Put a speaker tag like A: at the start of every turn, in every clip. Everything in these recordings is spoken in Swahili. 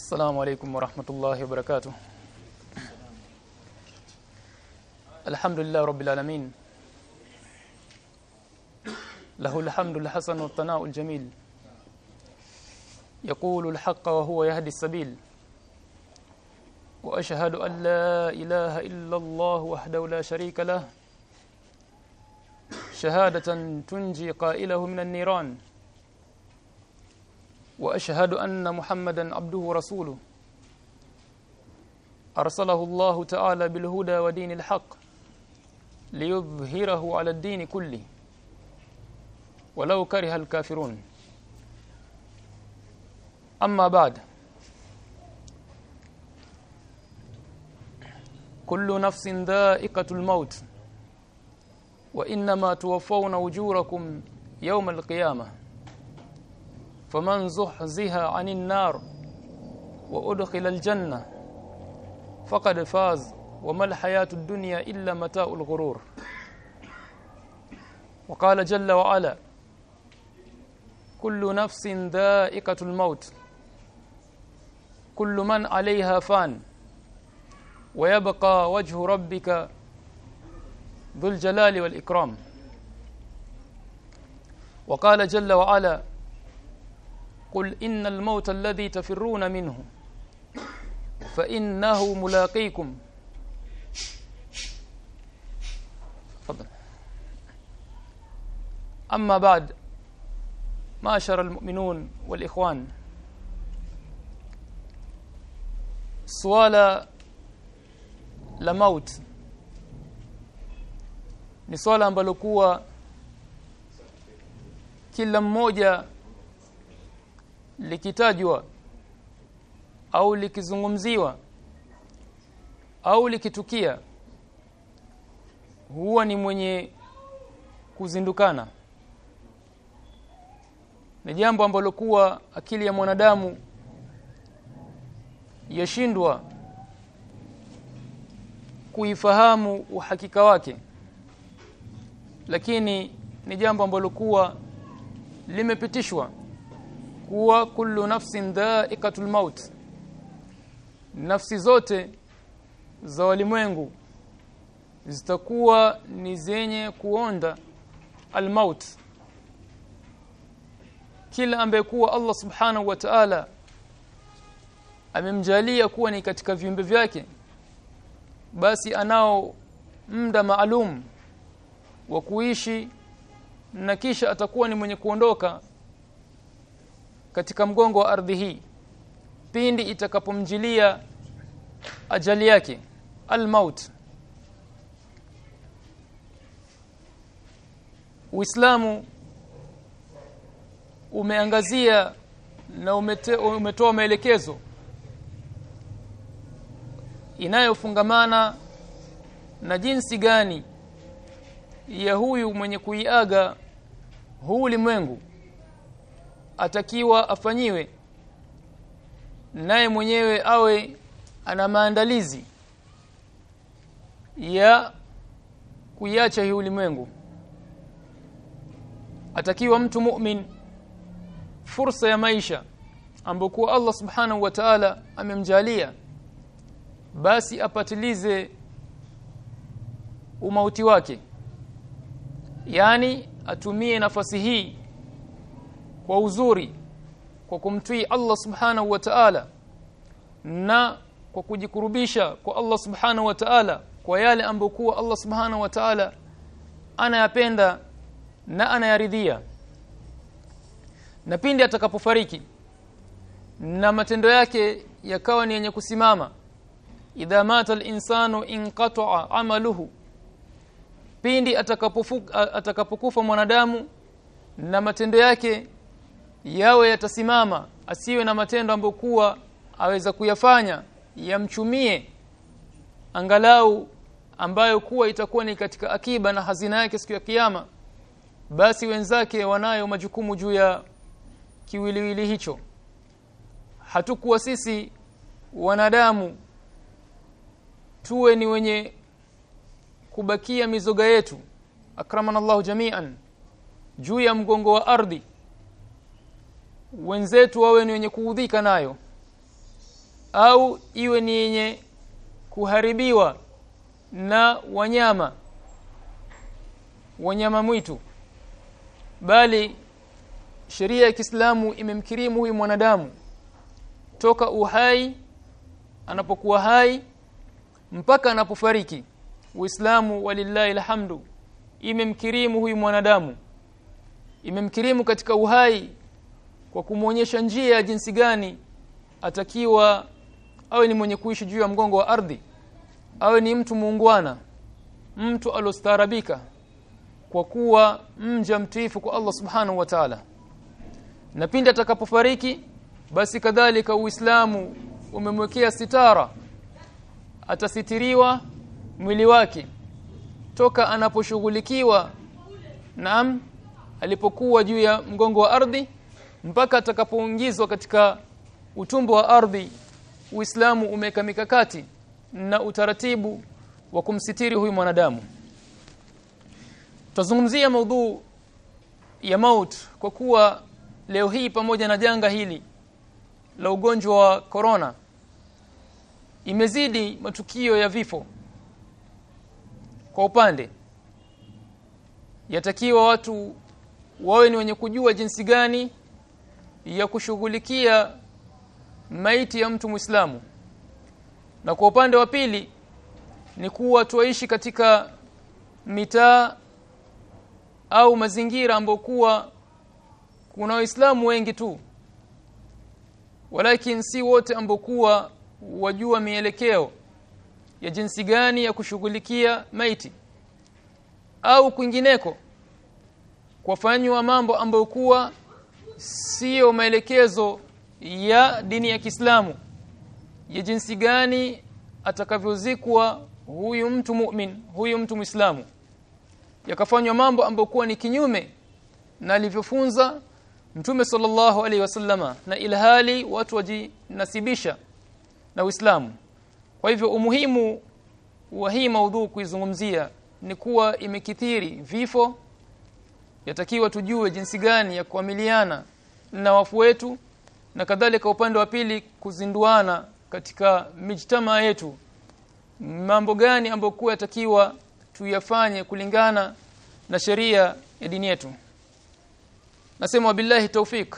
A: السلام عليكم ورحمة الله وبركاته. الحمد لله رب العالمين. له الحمد الحسن والثناء الجميل. يقول الحق وهو يهدي السبيل. وأشهد أن لا إله إلا الله وحده لا شريك له. شهادة تنجي قائله من النيران. وأشهد أن محمدا عبده ورسوله. أرسله الله تعالى بالهدى ودين الحق ليظهره على الدين كله. ولو كره الكافرون. أما بعد. كل نفس ذائقة الموت. وإنما توفون أجوركم يوم القيامة. فمن زحزها عن النار وأدخل الجنة فقد فاز وما الحياة الدنيا إلا متاع الغرور. وقال جل وعلا كل نفس ذائقة الموت كل من عليها فان ويبقى وجه ربك ذو الجلال والإكرام. وقال جل وعلا قل إن الموت الذي تفرون منه فإنه ملاقيكم. تفضل. أما بعد معشر المؤمنون والإخوان swala la maut ni swala ambalo kuwa kila mmoja likitajwa au likizungumziwa au likitukia huwa ni mwenye kuzindukana. Ni jambo ambalo kuwa akili ya mwanadamu yashindwa kuifahamu uhakika wake. Lakini ni jambo ambalo kuwa limepitishwa kuwa kullu nafsin dha'iqatul maut. Nafsi zote za walimwengu zitakuwa ni zenye kuonda almaut kila ambaye kuwa Allah subhanahu wa ta'ala amemjalia kuwa ni katika viumbe vyake basi anao muda maalum wa kuishi na kisha atakuwa ni mwenye kuondoka katika mgongo wa ardhi hii pindi itakapomjilia ajali yake almaut. Uislamu umeangazia na umetoa maelekezo inayofungamana na jinsi gani ya huyu mwenye kuiaga huu ulimwengu atakiwa afanyiwe. Naye mwenyewe awe ana maandalizi ya kuiacha hii ulimwengu. Atakiwa mtu mu'min fursa ya maisha ambokuwa Allah subhanahu wa ta'ala amemjalia. Basi apatilize umauti wake. Yani atumie nafasi hii kwa uzuri kwa kumtii Allah subhanahu wa ta'ala na kwa kujikurubisha kwa Allah subhanahu wa ta'ala kwa yale ambokuwa Allah subhanahu wa ta'ala anayapenda na anayaridhia. Na pindi atakapofariki na matendo yake yakawa ni yenye kusimama idha mata al-insanu inqata'a amaluhu pindi atakapokufa mwanadamu na matendo yake yawe yatasimama asiwe na matendo ambokuwa aweza kuyafanya. Yamchumie angalau ambayo kuwa itakuwa ni katika akiba na hazina yake siku ya kiyama. Basi wenzake wanayo majukumu juu ya kiwiliwili hicho. Hatukuwa sisi wanadamu. Tuwe ni wenye kubakia mizoga yetu. Akramanallahu jami'an. Juu ya mgongo wa ardhi wenzetu wawe ni wenye kuudhika nayo au iwe ni yenye kuharibiwa na wanyama wanyama mwitu. Bali sheria ya Kiislamu imemkirimu huyu mwanadamu toka uhai anapokuwa hai mpaka anapofariki. Uislamu walillahi alhamdu imemkirimu huyu mwanadamu imemkirimu katika uhai kwa kumwonyesha njia ya jinsi gani atakiwa awe ni mwenye kuishi juu ya mgongo wa ardhi awe ni mtu muungwana mtu alostaarabika kwa kuwa mja mtiifu kwa Allah subhanahu wa ta'ala. Na pindi atakapofariki basi kadhalika uislamu umemwekea sitara. Atasitiriwa mwili wake toka anaposhughulikiwa naam alipokuwa juu ya mgongo wa ardhi mpaka atakapoingizwa katika utumbo wa ardhi Uislamu umeweka mikakati na utaratibu wa kumsitiri huyu mwanadamu. Tutazungumzia maudhu ya maut kwa kuwa leo hii pamoja na janga hili la ugonjwa wa corona imezidi matukio ya vifo. Kwa upande yatakiwa watu wawe ni wenye kujua jinsi gani ya kushughulikia maiti ya mtu Muislamu. Na kwa upande wa pili ni kuwa tuishi katika mitaa au mazingira ambayo kuwa kuna waislamu wengi tu. Walakin si wote ambao kuwa wajua mielekeo ya jinsi gani ya kushughulikia maiti. Au kwingineko kwafanywa mambo ambayo kuwa sio maelekezo ya dini ya Kiislamu. Ya jinsi gani atakavyozikwa huyu mtu mu'min huyu mtu Muislamu. Yakafanywa mambo ambayo kuwa ni kinyume na alivyofunza Mtume sallallahu alaihi wasallama na ilhali watu wajinasibisha na Uislamu. Kwa hivyo umuhimu wa hii maudhu kuizungumzia ni kuwa imekithiri vifo. Yatakiwa tujue jinsi gani ya kuamiliana na wafu wetu na kadhalika upande wa pili kuzinduana katika mijtama yetu. Mambo gani ambayo yatakiwa tuyafanye kulingana na sheria ya dini yetu? Nasema wabillahi taufik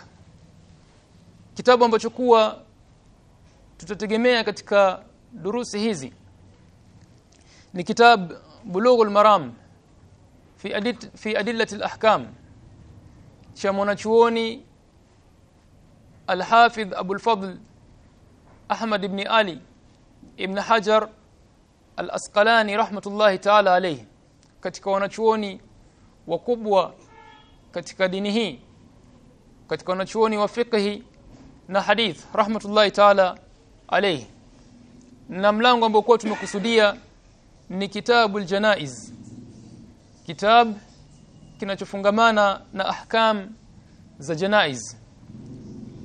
A: kitabu ambacho kuwa tutategemea katika durusi hizi ni kitab bulughul maram fi adit, fi adillati al-ahkam cha mwanachuoni al-hafidh Abu al-Fadl Ahmad ibn Ali ibn Hajar al-Asqalani rahmatullahi ta'ala alayhi katika wanachuoni wakubwa katika dini hii katika wanachuoni wa fiqhi na hadith rahmatullahi ta'ala alayhi na mlango ambao kwa tumekusudia ni kitabu janaiz kitab kinachofungamana na ahkam za janaiz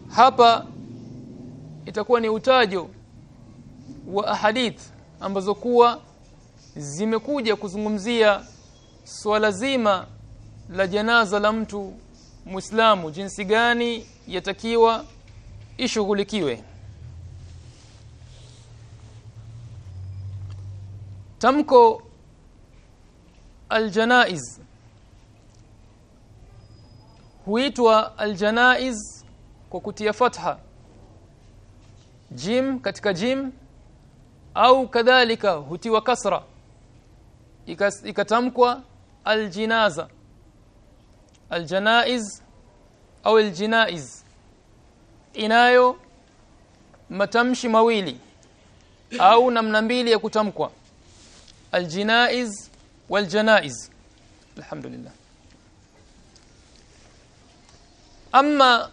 A: hapa itakuwa ni utajo wa ahadith ambazo kuwa zimekuja kuzungumzia swala zima la janaza la mtu Muislamu. Jinsi gani yatakiwa ishughulikiwe. Tamko aljanaiz. Huitwa aljanaiz kwa kutia fatha. Jim katika jim au kadhalika hutiwa kasra. Ikatamkwa aljinaza. Aljanaiz au aljinaiz. Inayo matamshi mawili au namna mbili ya kutamkwa. Aljinaiz waljanaiz. Alhamdulillah. Amma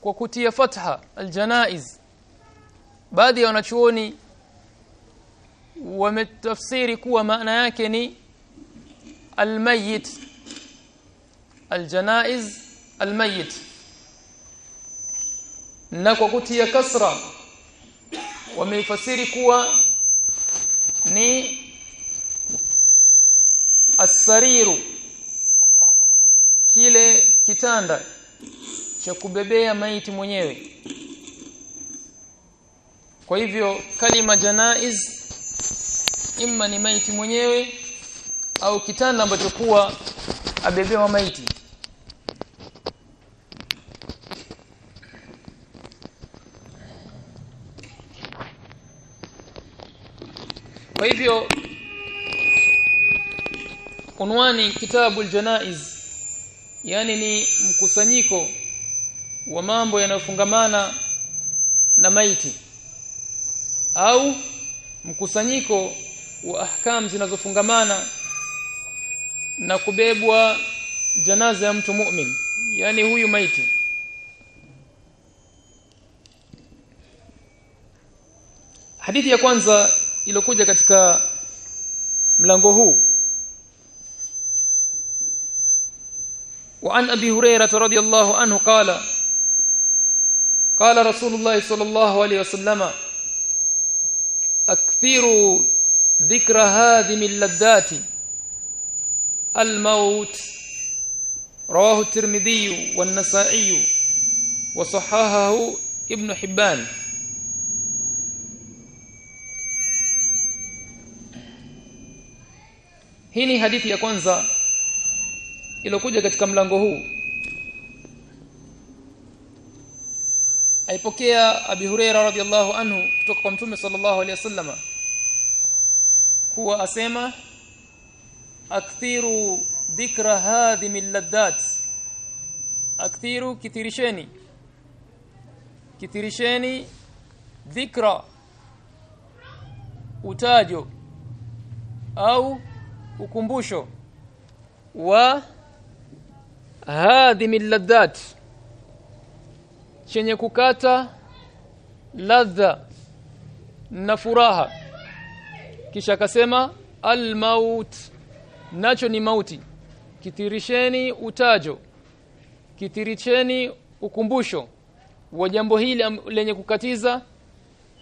A: kwa kutia fatha aljanaiz. Baadhi ya wanachuoni wametafsiri kuwa maana yake ni almayit aljanaiz almayit na kwa kutia kasra wameifasiri kuwa ni asariru kile kitanda cha kubebea maiti mwenyewe. Kwa hivyo kalima janaiz imma ni maiti mwenyewe au kitanda ambacho kuwa abebewa maiti. Kwa hivyo unwani kitabu aljanaiz yani ni mkusanyiko wa mambo yanayofungamana na maiti au mkusanyiko wa ahkam zinazofungamana na kubebwa janaza ya mtu mu'min yani huyu maiti hadithi ya kwanza iliyokuja katika mlango huu وعن ابي هريره رضي الله عنه قال قال رسول الله صلى الله عليه وسلم اكثروا ذكر هادم اللذات الموت رواه الترمذي والنسائي وصححه ابن حبان hii ni hadithi ya kwanza iliyokuja katika mlango huu aipokea abi huraira radhiallahu anhu kutoka kwa mtume sallallahu alaihi wasallam kuwa asema akthiru dhikra hadhimil laddat akthiru kitirisheni kitirisheni dhikra utajo au ukumbusho wa hadhimil laddat chenye kukata ladha na furaha. Kisha akasema almaut. Nacho ni mauti. Kitirisheni utajo. Kitiricheni ukumbusho wa jambo hili lenye kukatiza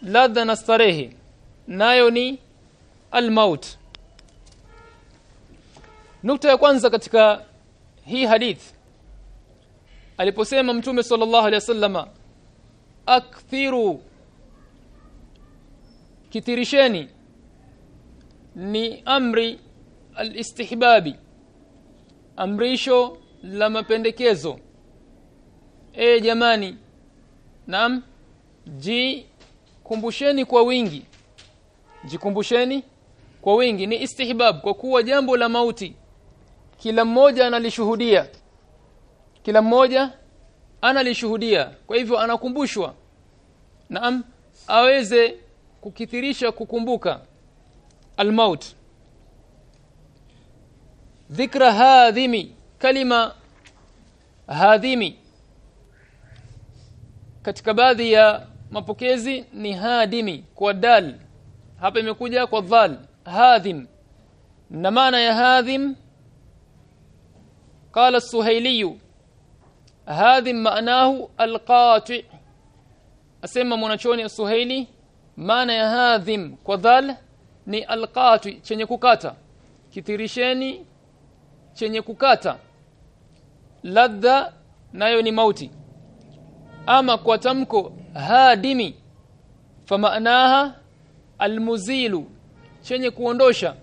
A: ladha na starehe. Nayo ni almaut. Nukta ya kwanza katika hii hadith aliposema mtume sallallahu alaihi wasallama akthiru kitirisheni ni amri alistihbabi amrisho la mapendekezo. E jamani naam ji kumbusheni kwa wingi jikumbusheni kwa wingi ni istihbab kwa kuwa jambo la mauti kila mmoja analishuhudia kila ana lishuhudia kwa hivyo anakumbushwa. Naam aweze kukithirisha kukumbuka. Almaut. Dhikra hadhimi. Kalima hadhimi. Katika baadhi ya mapokezi ni hadimi kwa dal. Hapa imekuja kwa dhal hadhim. Na maana ya hadhim qala suhailiyu hadhi maanahu alqati. Asema mwanachoni suhaili maana ya hadhim kwa dhal ni alqati chenye kukata. Kitirisheni chenye kukata. Ladha nayo ni mauti. Ama kwa tamko hadimi. Famaanaha almuzilu chenye kuondosha.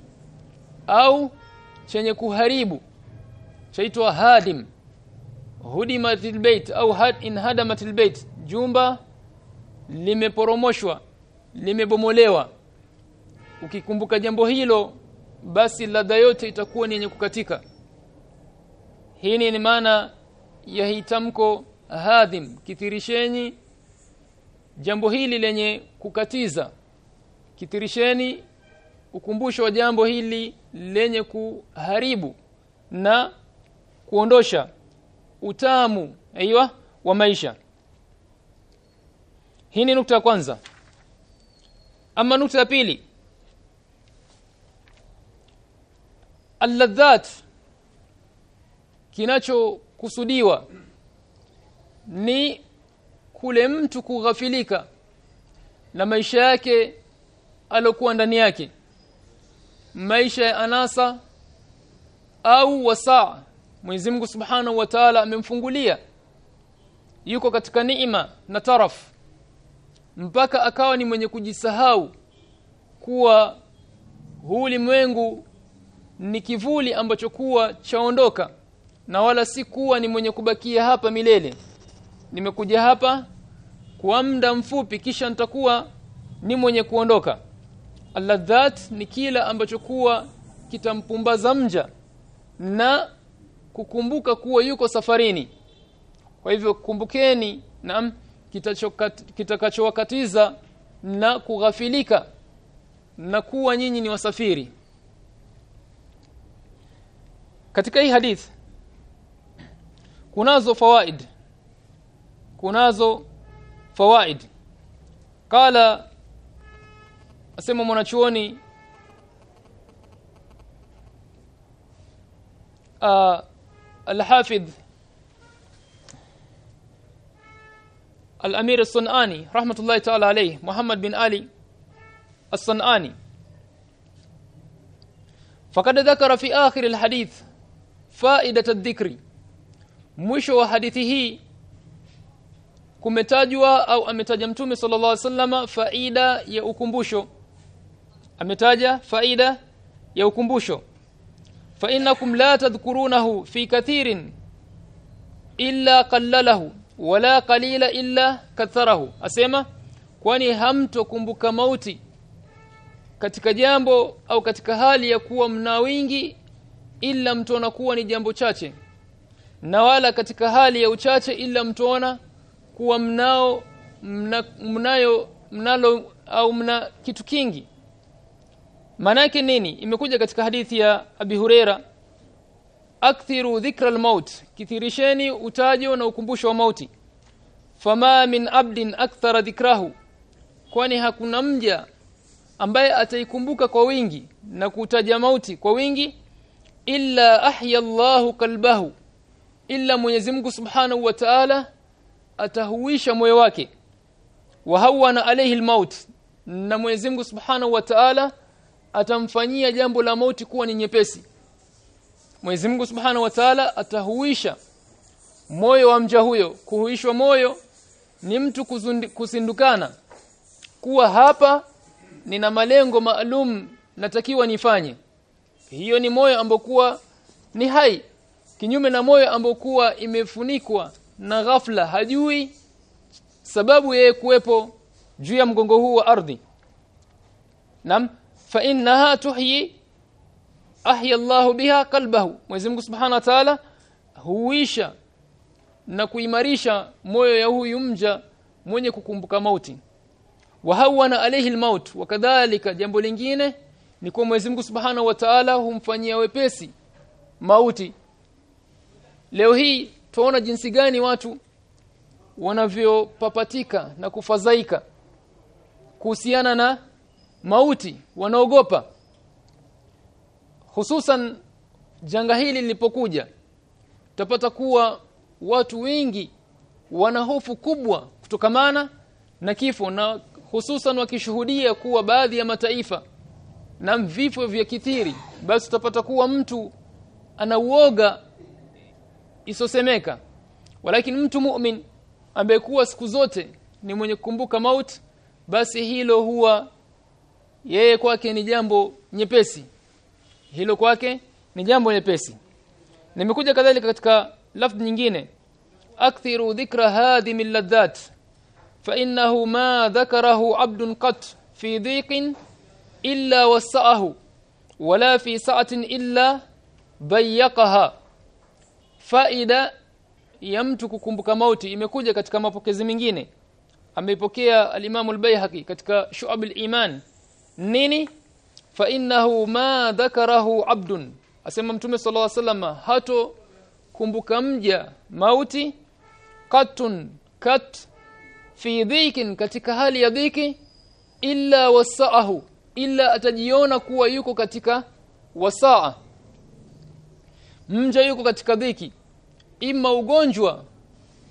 A: Au chenye kuharibu. Chaitwa hadim hudimatil bait au had in hadamatil bait jumba limeporomoshwa limebomolewa. Ukikumbuka jambo hilo basi ladha yote itakuwa ni yenye kukatika. Hii ni maana ya hitamko hadhim kithirisheni jambo hili lenye kukatiza. Kitirisheni ukumbusho wa jambo hili lenye kuharibu na kuondosha utamu aiywa wa maisha. Hii ni nukta ya kwanza. Ama nukta ya pili. Alladhat kinachokusudiwa ni kule mtu kughafilika na maisha yake alokuwa ndani yake. Maisha ya anasa au wasaa Mwenyezi Mungu Subhanahu wa Ta'ala amemfungulia. Yuko katika neema na taraf mpaka akawa ni mwenye kujisahau kuwa huu ulimwengu ni kivuli ambacho kuwa chaondoka na wala si kuwa ni mwenye kubakia hapa milele. Nimekuja hapa kwa muda mfupi kisha nitakuwa ni mwenye kuondoka. Alladhat ni kila ambacho kuwa kitampumbaza mja na kukumbuka kuwa yuko safarini. Kwa hivyo kumbukeni naam kitakachowakatiza na kughafilika na kuwa nyinyi ni wasafiri. Katika hii hadith kunazo fawaid. Kunazo fawaid. Qala asema mwanachuoni uh, al-hafidh الأمير الصنعاني رحمة الله تعالى عليه محمد بن علي الصنعاني فقد ذكر في آخر الحديث فائدة الذكر mwisho wa hadithi hii kumetajwa au ametaja mtume sallallahu alaihi wasallam faida ya ukumbusho ametaja faida ya ukumbusho fa innakum la tadhkurunahu fi kathirin illa qallalahu wala qalila illa katharahu. Asema kwani hamtokumbuka mauti katika jambo au katika hali ya kuwa mna wingi ila mtona kuwa ni jambo chache na wala katika hali ya uchache ila mtuona kuwa mnao mna, mnayo mnalo au mna kitu kingi manake nini? Imekuja katika hadithi ya Abi Huraira. Akthiru dhikra al-maut kithirisheni utajo na ukumbusho wa mauti. Fama min abdin akthara dhikrahu kwani hakuna mja ambaye ataikumbuka kwa wingi na kutaja mauti kwa wingi illa ahya Allahu kalbahu illa Mwenyezi Mungu Subhanahu wa Ta'ala atahuisha moyo wake. Wa hawana alayhi almaut na Mwenyezi Mungu Subhanahu wa Ta'ala atamfanyia jambo la mauti kuwa ni nyepesi. Mwenyezi Mungu Subhanahu wa Ta'ala atahuisha moyo wa mja huyo. Kuhuishwa moyo ni mtu kuzundi, kusindukana. Kuwa hapa nina malengo maalum natakiwa nifanye. Hiyo ni moyo ambokuwa ni hai. Kinyume na moyo ambokuwa imefunikwa na ghafla hajui sababu yeye kuwepo juu ya mgongo huu wa ardhi. Nam fa innaha tuhyi ahya Allahu biha qalbahu Mwenyezi Mungu Subhanahu huisha na kuimarisha moyo ya huyu mja mwenye kukumbuka mauti. Wa hawana alayhi almaut. Wakadhalika jambo lingine ni kwa Mwenyezi Mungu Subhanahu wa Ta'ala humfanyia wepesi mauti. Leo hii tuona jinsi gani watu wanavyopapatika na kufadhaika kuhusiana na mauti wanaogopa. Hususan janga hili lilipokuja tutapata kuwa watu wengi wana hofu kubwa kutokamana na kifo na hususan wakishuhudia kuwa baadhi ya mataifa na vifo vya kithiri basi tutapata kuwa mtu ana uoga isosemeka. Walakini mtu mu'min ambaye kuwa siku zote ni mwenye kukumbuka mauti basi hilo huwa yeye kwake ni jambo nyepesi. Hilo kwake ni jambo nyepesi. Nimekuja kadhalika katika lafdhi nyingine. Akthiru dhikra hadhi min ladhat fa innahu ma dhakarahu abdun qat fi dhiqin illa wasa'ahu wala fi sa'atin illa bayyaqaha. Faida ya mtu kukumbuka mauti imekuja katika mapokezi mengine. Ameipokea al-Imam al-Baihaqi katika Shu'ab al-Iman nini? Fa innahu ma dhakarahu abdun. Asema mtume sallallahu alaihi wasallam hato kumbuka mja mauti katun kat fi dhikin katika hali ya dhiki illa wasaahu illa atajiona kuwa yuko katika wasaa. Mja yuko katika dhiki. Ima ugonjwa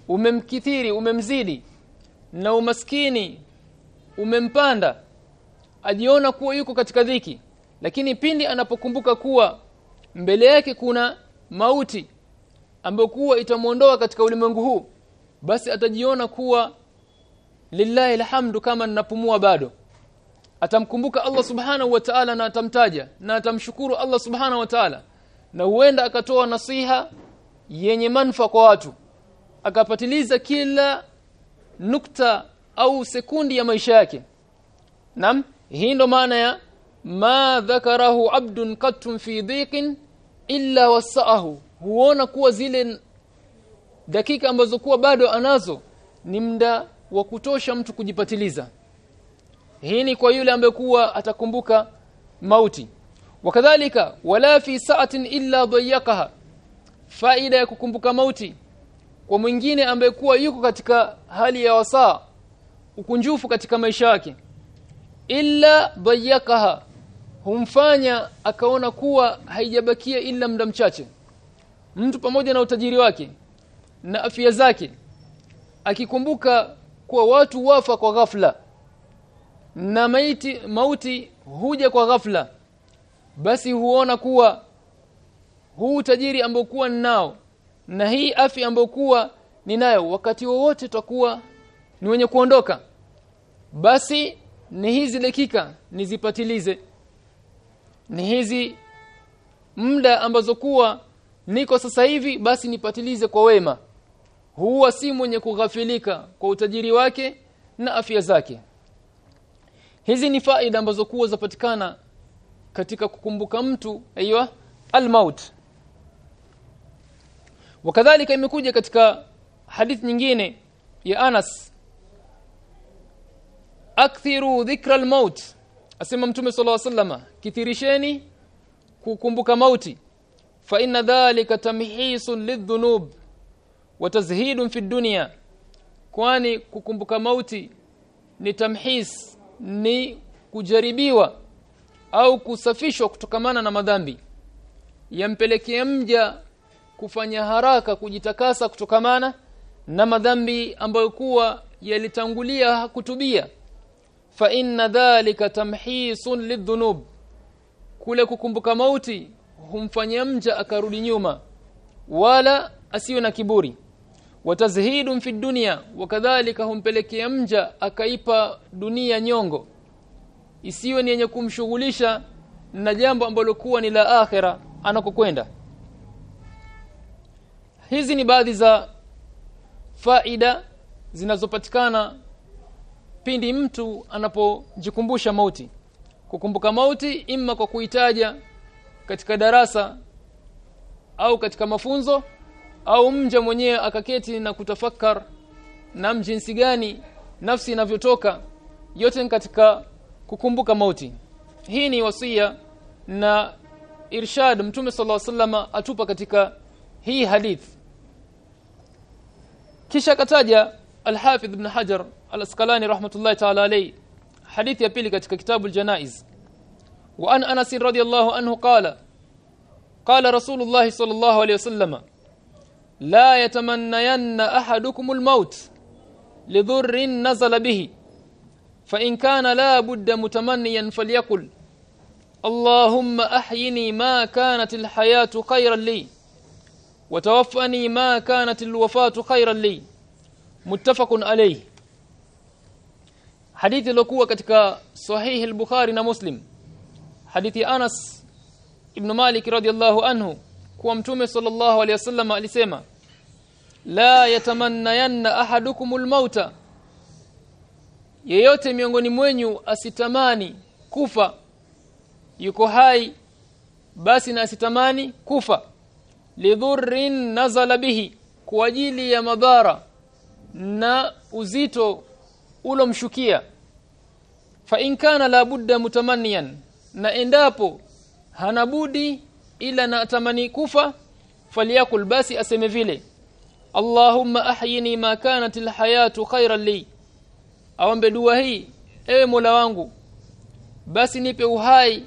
A: umemkithiri umemzidi na umaskini umempanda ajiona kuwa yuko katika dhiki. Lakini pindi anapokumbuka kuwa mbele yake kuna mauti ambayo kuwa itamuondoa katika ulimwengu huu basi atajiona kuwa lillahi alhamdu kama ninapumua bado. Atamkumbuka Allah subhanahu wa ta'ala na atamtaja na atamshukuru Allah subhanahu wa ta'ala. Na huenda akatoa nasiha yenye manfa kwa watu. Akapatiliza kila nukta au sekundi ya maisha yake. Nam hii ndo maana ya ma dhakarahu abdun qattun fi dhiqin illa wasaahu. Huona kuwa zile dakika ambazo kuwa bado anazo ni mda wa kutosha mtu kujipatiliza. Hii ni kwa yule ambaye kuwa atakumbuka mauti. Wakadhalika wala fi sa'atin illa dayyaqaha. Faida ya kukumbuka mauti kwa mwingine ambaye kuwa yuko katika hali ya wasaa ukunjufu katika maisha yake illa dayyaqaha humfanya akaona kuwa haijabakia ila muda mchache. Mtu pamoja na utajiri wake na afya zake akikumbuka kuwa watu wafa kwa ghafla na maiti mauti huja kwa ghafla basi huona kuwa huu tajiri ambokuwa ninao na hii afya ambokuwa ninayo wakati wowote tutakuwa ni wenye kuondoka. Basi ni hizi dakika nizipatilize. Ni hizi muda ambazo kuwa niko sasa hivi basi nipatilize kwa wema. Huwa si mwenye kughafilika kwa utajiri wake na afya zake. Hizi ni faida ambazo kuwa zapatikana katika kukumbuka mtu aiywa almaut. Wakadhalika imekuja katika hadithi nyingine ya Anas akthiru dhikra almaut. Asema mtume sallallahu alaihi wasallam kithirisheni kukumbuka mauti. Fa inna dhalika tamhisun lidhunub wa tazhidun fi dunya. Kwani kukumbuka mauti ni tamhis ni kujaribiwa au kusafishwa kutokamana na madhambi. Yampelekea mja kufanya haraka kujitakasa kutokamana na madhambi ambayo kuwa yalitangulia kutubia fa inna dhalika tamhisun lidhunub. Kule kukumbuka mauti humfanyia mja akarudi nyuma wala asiwe na kiburi. Watazhidu fi dunya wakadhalika humpelekea mja akaipa dunia nyongo. Isiwe ni yenye kumshughulisha na jambo ambalo kuwa ni la akhira anakokwenda. Hizi ni baadhi za faida zinazopatikana pindi mtu anapojikumbusha mauti. Kukumbuka mauti imma kwa kuitaja katika darasa au katika mafunzo au mja mwenyewe akaketi na kutafakar na jinsi gani nafsi inavyotoka yote ni katika kukumbuka mauti. Hii ni wasia na irshad mtume sallallahu alaihi wasallam atupa katika hii hadith. Kisha kataja al-Hafidh ibn Hajar al-Asqalani rahmatullahi ta'ala alayhi hadithi ya pili katika kitabu al-Janaiz wa an Anas radiyallahu anhu qala qala Rasulullah sallallahu alayhi wasallam la yatamannayanna ahadukum al-maut lidhurrin nazala bihi fa in kana la budda mutamanniyan falyakul اللهم احيني ما كانت الحياة خيرا لي وتوفني ما كانت الوفاه خيرا لي متفق عليه hadithi iliyokuwa katika sahihi al-Bukhari na Muslim. Hadithi Anas ibn Malik radiyallahu anhu kuwa mtume sallallahu alayhi wasallam alisema la yatamannayanna ahadukumul mauta yeyote miongoni mwenyu asitamani kufa yuko hai basi na asitamani kufa. Lidhurrin nazala bihi kwa ajili ya madhara na uzito ulomshukia fa in kana la budda mutamanniyan na endapo hana budi ila na atamani kufa falyakul basi aseme vile Allahumma ahyini ma kanat alhayatu khayran li. Awambe dua hii ewe Mola wangu basi nipe uhai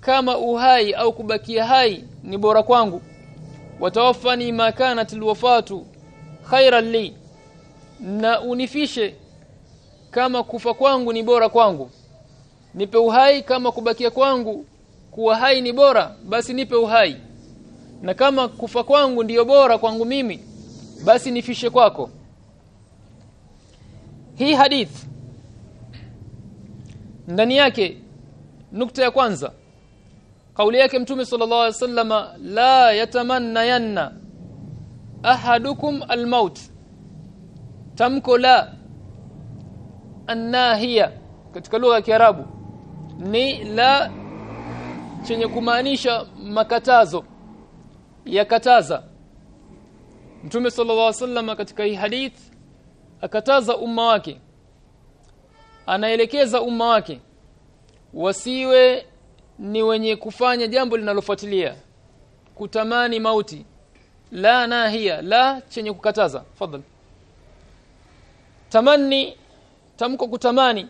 A: kama uhai au kubakia hai ni bora kwangu. Watawaffani ma kanat alwafatu khayran li na unifishe kama kufa kwangu ni bora kwangu nipe uhai kama kubakia kwangu kuwa hai ni bora basi nipe uhai. Na kama kufa kwangu ndiyo bora kwangu mimi basi nifishe kwako. Hii hadith ndani yake nukta ya kwanza. Kauli yake mtume sallallahu alaihi wasallama la yatamanna yanna ahadukum almaut. Tamko la annahiya katika lugha ya Kiarabu ni la chenye kumaanisha makatazo yakataza. Mtume sallallahu alaihi wasallam katika hii hadith akataza umma wake anaelekeza umma wake wasiwe ni wenye kufanya jambo linalofuatilia kutamani mauti la nahia la chenye kukataza fadhali tamani tamko kutamani.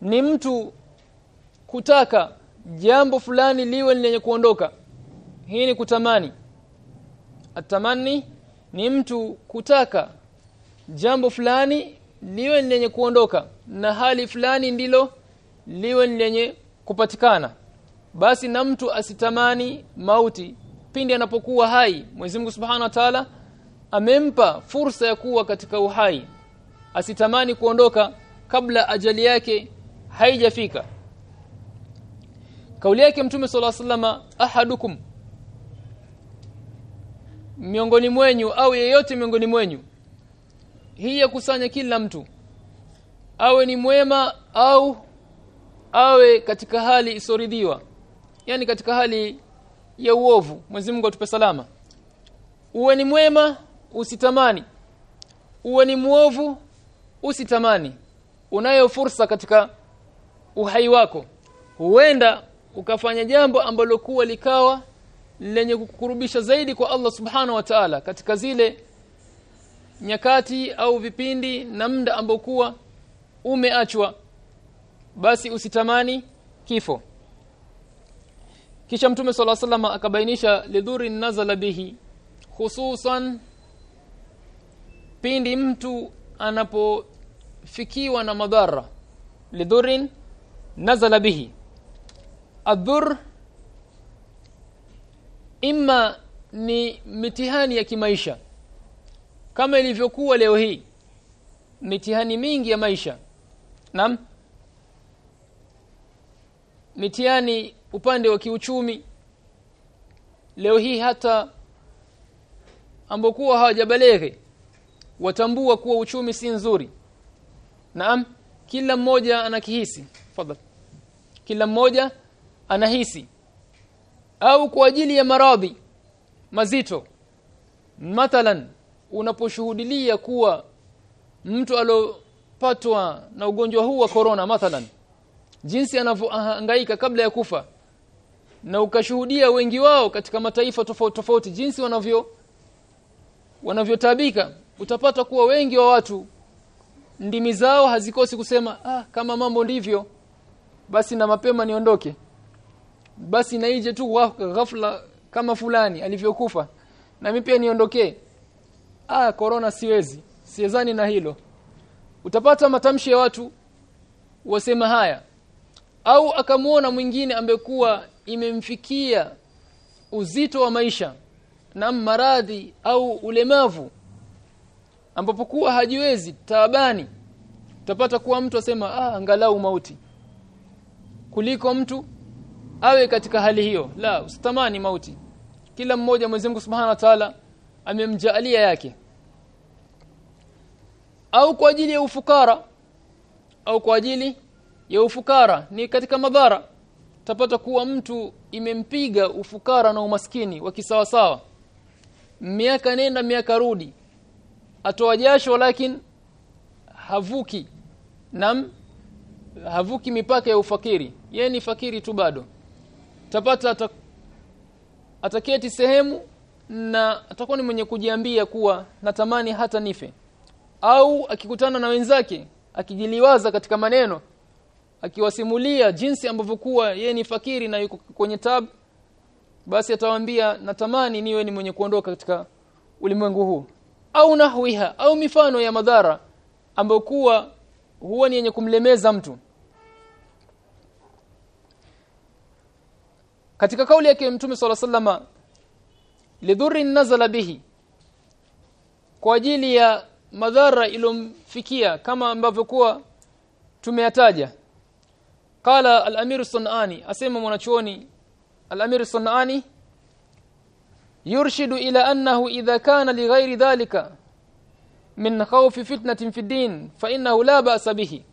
A: Ni mtu kutaka jambo fulani liwe lenye kuondoka. Hii ni kutamani. Atamani ni mtu kutaka jambo fulani liwe lenye kuondoka na hali fulani ndilo liwe lenye kupatikana. Basi na mtu asitamani mauti pindi anapokuwa hai. Mwenyezi Mungu Subhanahu wa Ta'ala amempa fursa ya kuwa katika uhai asitamani kuondoka kabla ajali yake haijafika. Kauli yake mtume sala sallama ahadukum miongoni mwenyu au yeyote miongoni mwenyu hii ya kusanya kila mtu awe ni mwema au awe katika hali isoridhiwa yani katika hali ya uovu Mwenyezi Mungu atupe salama. Uwe ni mwema usitamani. Uwe ni muovu usitamani. Unayo fursa katika uhai wako. Huenda ukafanya jambo ambalo kuwa likawa lenye kukurubisha zaidi kwa Allah subhanahu wa ta'ala katika zile nyakati au vipindi na muda ambao kuwa umeachwa. Basi usitamani kifo. Kisha mtume sala salama akabainisha lidhuri nazala bihi hususan pindi mtu anapofikiwa na madhara lidhurin nazala bihi. Adhur imma ni mitihani ya kimaisha. Kama ilivyokuwa leo hii mitihani mingi ya maisha. Naam? Mitihani upande wa kiuchumi. Leo hii hata ambokuwa hawajabalege watambua kuwa uchumi si nzuri naam kila mmoja anakihisi. Fadhali kila mmoja anahisi. Au kwa ajili ya maradhi mazito. Mathalan unaposhuhudilia kuwa mtu alopatwa na ugonjwa huu wa corona mathalan jinsi anavyohangaika kabla ya kufa na ukashuhudia wengi wao katika mataifa tofauti tofauti jinsi wanavyo wanavyotabika utapata kuwa wengi wa watu ndimi zao hazikosi kusema ah kama mambo ndivyo basi na mapema niondoke. Basi naije tu ghafla kama fulani alivyokufa na mimi pia niondokee. Ah corona siwezi siwezani na hilo. Utapata matamshi ya watu wasema haya. Au akamuona mwingine ambekuwa imemfikia uzito wa maisha na maradhi au ulemavu ambapo kuwa hajiwezi tabani utapata kuwa mtu asema ah angalau mauti. Kuliko mtu awe katika hali hiyo. La usitamani mauti. Kila mmoja Mwenyezi Mungu Subhanahu wa Ta'ala amemjalia yake. Au kwa ajili ya ufukara au kwa ajili ya ufukara ni katika madhara. Tapata kuwa mtu imempiga ufukara na umaskini wa kisawasawa. Miaka nenda miaka rudi atoa jasho lakini havuki. Nam havuki mipaka ya ufakiri. Yeye ni fakiri tu bado. Tapata ata, ataketi sehemu na atakuwa ni mwenye kujiambia kuwa natamani hata nife. Au akikutana na wenzake akijiliwaza katika maneno akiwasimulia jinsi ambavyo kuwa yeye ni fakiri na yuko kwenye tabu basi atawaambia natamani niwe ni mwenye kuondoka katika ulimwengu huu au nahwiha au mifano ya madhara ambayo kuwa huwa ni yenye kumlemeza mtu. Katika kauli yake mtume swalla sallama lidhurri nazala bihi kwa ajili ya madhara ilomfikia kama ambavyo kuwa tumeyataja. Qala al-amir sunani asema mwanachuoni al-amir sunani yurshidu ila annahu idha kana lighairi dhalika min khawfi fitnatin fi din fa innahu la ba'sa bihi.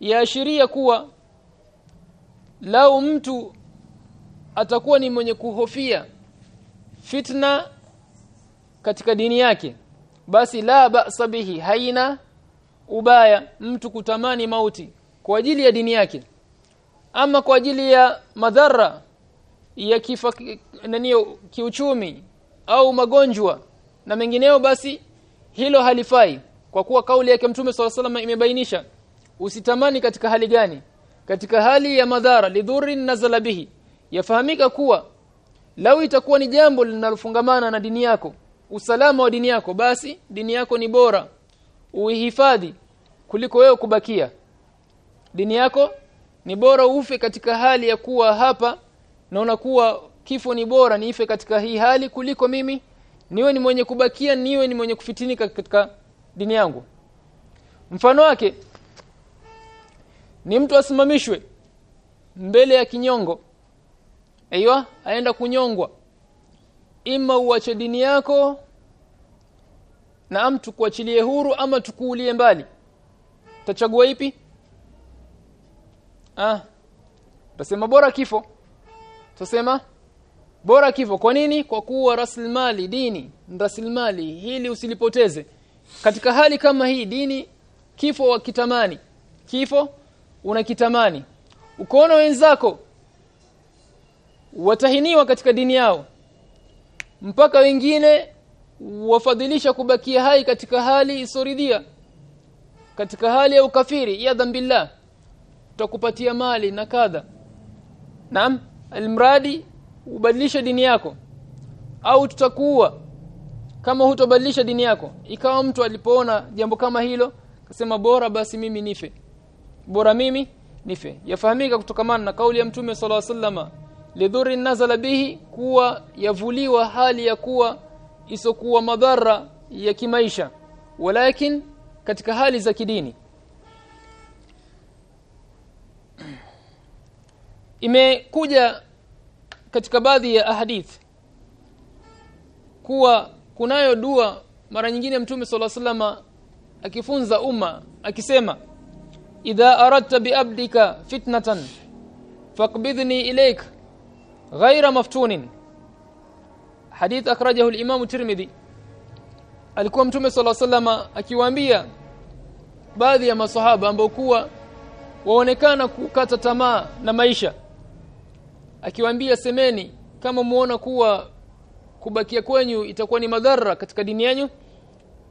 A: Yaashiria kuwa lau mtu atakuwa ni mwenye kuhofia fitna katika dini yake basi la ba'sa bihi haina ubaya mtu kutamani mauti kwa ajili ya dini yake. Ama kwa ajili ya madhara ya kifa nani kiuchumi au magonjwa na mengineo basi hilo halifai kwa kuwa kauli yake mtume swalla sallam imebainisha. Usitamani katika hali gani? Katika hali ya madhara lidhurri nazala bihi. Yafahamika kuwa lau itakuwa ni jambo linalofungamana na dini yako usalama wa dini yako basi dini yako ni bora uihifadhi kuliko wewe kubakia. Dini yako ni bora ufe katika hali ya kuwa hapa na kuwa kifo ni bora niife katika hii hali kuliko mimi niwe ni mwenye kubakia niwe ni mwenye kufitinika katika dini yangu. Mfano wake ni mtu asimamishwe mbele ya kinyongo. Aiywa aenda kunyongwa. Ima uache dini yako na mtu kuachilie huru ama tukuulie mbali. Utachagua ipi? Ah utasema bora kifo utasema bora kifo. Kwa nini? Kwa kuwa rasilimali dini rasilimali hili usilipoteze. Katika hali kama hii dini kifo wakitamani kifo unakitamani. Ukoona wenzako watahiniwa katika dini yao mpaka wengine wafadhilisha kubakia hai katika hali isoridhia katika hali ya ukafiri ya dhambillah tutakupatia mali na kadha. Naam almradi ubadilishe dini yako. Au tutakuwa kama hutobadilisha dini yako. Ikawa mtu alipoona jambo kama hilo akasema bora basi mimi nife. Bora mimi nife. Yafahamika kutokamana na kauli ya mtume sala sallama lidhuri nazala bihi kuwa yavuliwa hali ya kuwa isokuwa madhara ya kimaisha. Walakin katika hali za kidini imekuja katika baadhi ya ahadith kuwa kunayo dua mara nyingine mtume sala salama akifunza umma akisema idha aradta biabdika fitnatan faqbidni ilaik ghayra maftunin. Hadith akhrajahu al-imam tirmidhi. Alikuwa mtume sala salama akiwaambia baadhi ya masahaba ambao kuwa waonekana kukata tamaa na maisha akiwaambia semeni kama muona kuwa kubakia kwenyu itakuwa ni madhara katika dini yenu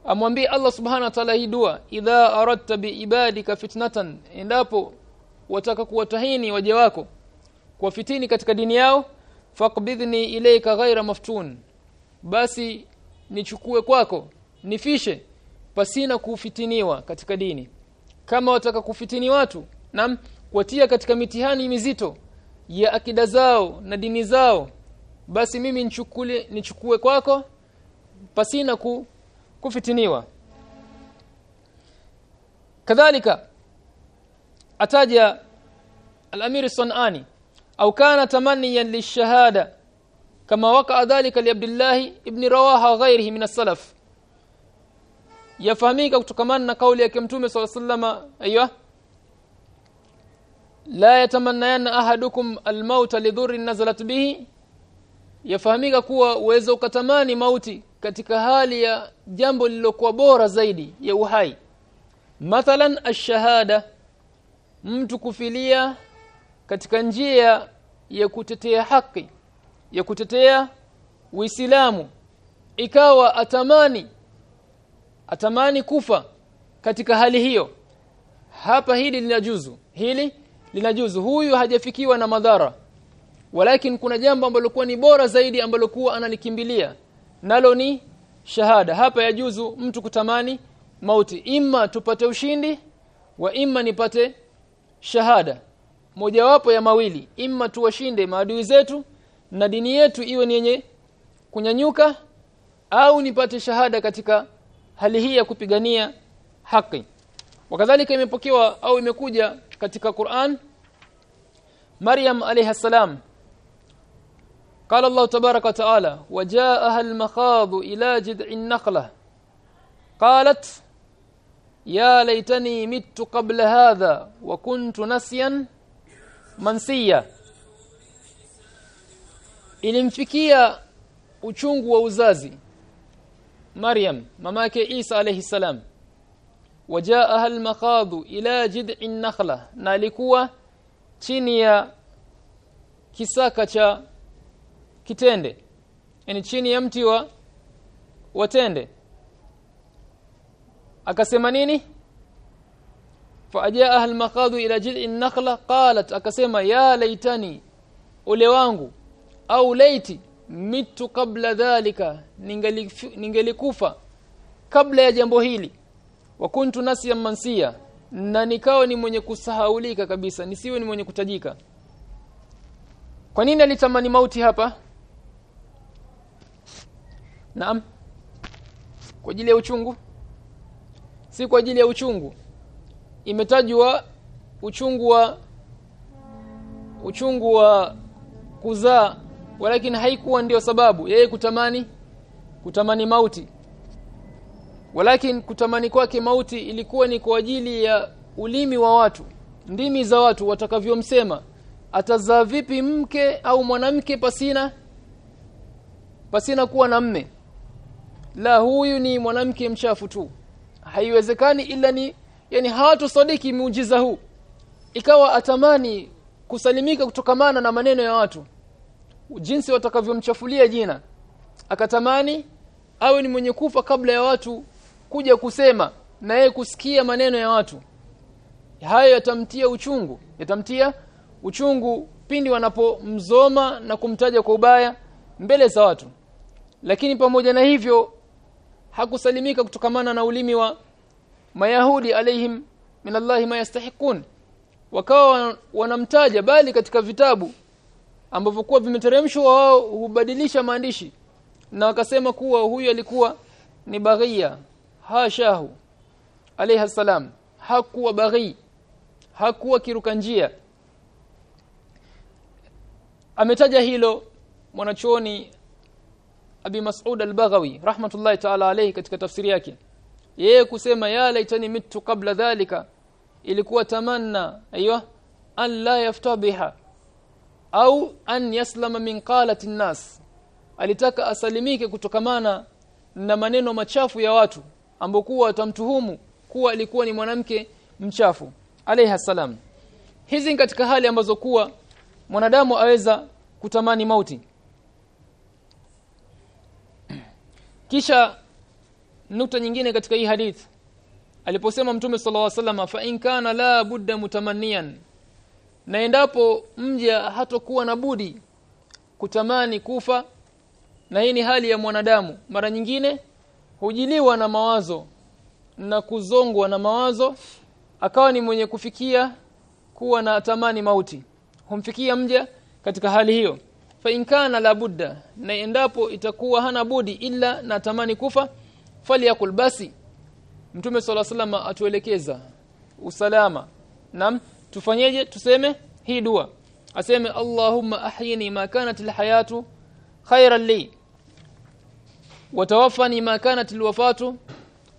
A: amwambie Allah subhanahu wa ta'ala hii dua idha aradta biibadika fitnatan endapo wataka kuwatahini waje wako kwa fitini katika dini yao faqbidhni ilayka ghaira maftun basi nichukue kwako nifishe pasina kufitiniwa katika dini. Kama wataka kufitini watu nam kuwatia katika mitihani mizito ya akida zao na dini zao basi mimi nichukue nichukue kwako pasina ku, kufitiniwa. Kadhalika ataja al-amir sanani au kana tamanniyan lishahada kama waka dhalika li Abdullah ibn Rawaha ghairihi min as-salaf. Yafahamika kutokamana na kauli ya mtume sallallahu alayhi wasallam aiywa la yatamannayanna ahadukum almauta lidhurri nazalat bihi. Yafahamika kuwa uwezo ukatamani mauti katika hali ya jambo lililokuwa bora zaidi ya uhai. Mathalan ash-shahada mtu kufilia katika njia ya kutetea haki ya kutetea Uislamu. Ikawa atamani atamani kufa katika hali hiyo. Hapa hili linajuzu. Hili linajuzu huyu hajafikiwa na madhara. Walakin kuna jambo ambalo kuwa ni bora zaidi ambalo kuwa analikimbilia. Nalo ni shahada. Hapa yajuzu mtu kutamani mauti. Imma tupate ushindi wa imma nipate shahada. Mojawapo ya mawili. Imma tuwashinde maadui zetu na dini yetu iwe ni yenye kunyanyuka au nipate shahada katika hali hii ya kupigania haki. Wakadhalika imepokewa au imekuja katika Qur'an Maryam alayha salam قال الله تبارك وتعالى وجاءها المخاض إلى جذع النخلة قالت يا ليتني مت قبل هذا وكنت نسيا منسيا ilimfikia uchungu wa uzazi Maryam mamake Isa alayhi salam wajaaha al-makhadu ila jid'i nakhla na alikuwa chini ya kisaka cha kitende yani chini ya mti wa watende akasema nini fajaaha ahl makhadu ila jid'i nakhla qalat akasema ya laitani ule wangu au laiti mitu kabla dhalika ningelikufa kabla ya jambo hili wa kuntu nasiyan mansia na nikawa ni mwenye kusahaulika kabisa nisiwe ni mwenye kutajika. Kwa nini alitamani mauti hapa? Naam. Kwa ajili ya uchungu? Si kwa ajili ya uchungu. Imetajwa uchungu wa uchungu wa kuzaa walakini haikuwa ndio sababu. Yeye kutamani kutamani mauti walakin kutamani kwake mauti ilikuwa ni kwa ajili ya ulimi wa watu ndimi za watu watakavyomsema atazaa vipi mke au mwanamke pasina pasina kuwa na mme? La huyu ni mwanamke mchafu tu. Haiwezekani ila ni yani hawatosadiki muujiza huu. Ikawa atamani kusalimika kutokamana na maneno ya watu jinsi watakavyomchafulia jina. Akatamani awe ni mwenye kufa kabla ya watu kuja kusema na yeye kusikia maneno ya watu. Hayo yatamtia uchungu yatamtia uchungu pindi wanapomzoma na kumtaja kwa ubaya mbele za watu. Lakini pamoja na hivyo hakusalimika kutokamana na ulimi wa mayahudi alaihim minallahi ma yastahiqun wakawa wanamtaja bali katika vitabu ambavyo kuwa vimeteremshwa wao hubadilisha maandishi na wakasema kuwa huyu alikuwa ni baghia hashahu alayhi salam. Hakuwa baghi hakuwa kiruka njia. Ametaja hilo mwanachuoni Abi Mas'ud al-Baghawi rahmatullahi ta'ala alayhi katika tafsiri yake. Yeye kusema ya laitani mitu kabla dhalika ilikuwa tamanna aiywa an la yaftabiha au an yaslama min qalati nas alitaka asalimike kutokamana na maneno machafu ya watu ambokuwa atamtuhumu kuwa alikuwa ni mwanamke mchafu alayhi salam hizi katika hali ambazo kuwa mwanadamu aweza kutamani mauti. Kisha nukta nyingine katika hii hadith aliposema mtume sallallahu alaihi wasallam fa in kana la budda mutamanniyan na endapo mja hatokuwa na budi kutamani kufa na hii ni hali ya mwanadamu mara nyingine hujiliwa na mawazo na kuzongwa na mawazo akawa ni mwenye kufikia kuwa na tamani mauti. Humfikia mja katika hali hiyo. Fa inkana la budda na endapo itakuwa hana budi ila na tamani kufa falyakul basi. Mtume sala salama atuelekeza usalama. Nam tufanyeje? Tuseme hii dua. Aseme allahumma ahyini ma kanat alhayatu khayran li watawaffani ma kanat alwafatu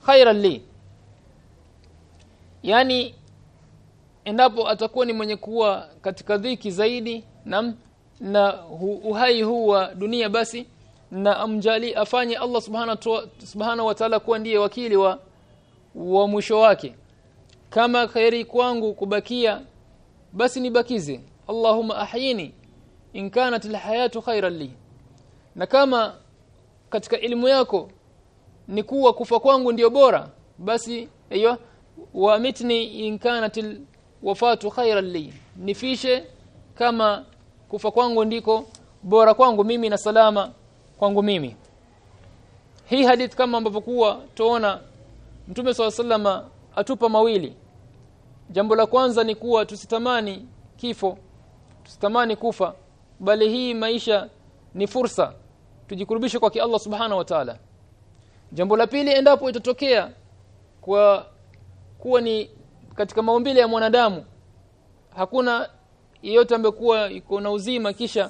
A: khayran li. Yani endapo atakuwa ni mwenye kuwa katika dhiki zaidi na na uhai huu wa dunia basi na amjali afanye Allah subhanahu subhanahu wa ta'ala kuwa ndiye wakili wa wa mwisho wake. Kama khairi kwangu kubakia basi nibakize. Allahumma ahyini in kanat alhayatu khayran li. Na kama katika elimu yako ni kuwa kufa kwangu ndiyo bora basi aiyo wa mitni in kanat wafatu khayran li nifishe kama kufa kwangu ndiko bora kwangu mimi na salama kwangu mimi. Hii hadith kama ambavyo kuwa tuona Mtume swalla sallama atupa mawili. Jambo la kwanza ni kuwa tusitamani kifo tusitamani kufa bali hii maisha ni fursa tujikurubishe kwa Allah subhana wa ta'ala. Jambo la pili endapo itatokea kwa kuwa ni katika maumbile ya mwanadamu hakuna yeyote ambekuwa iko na uzima kisha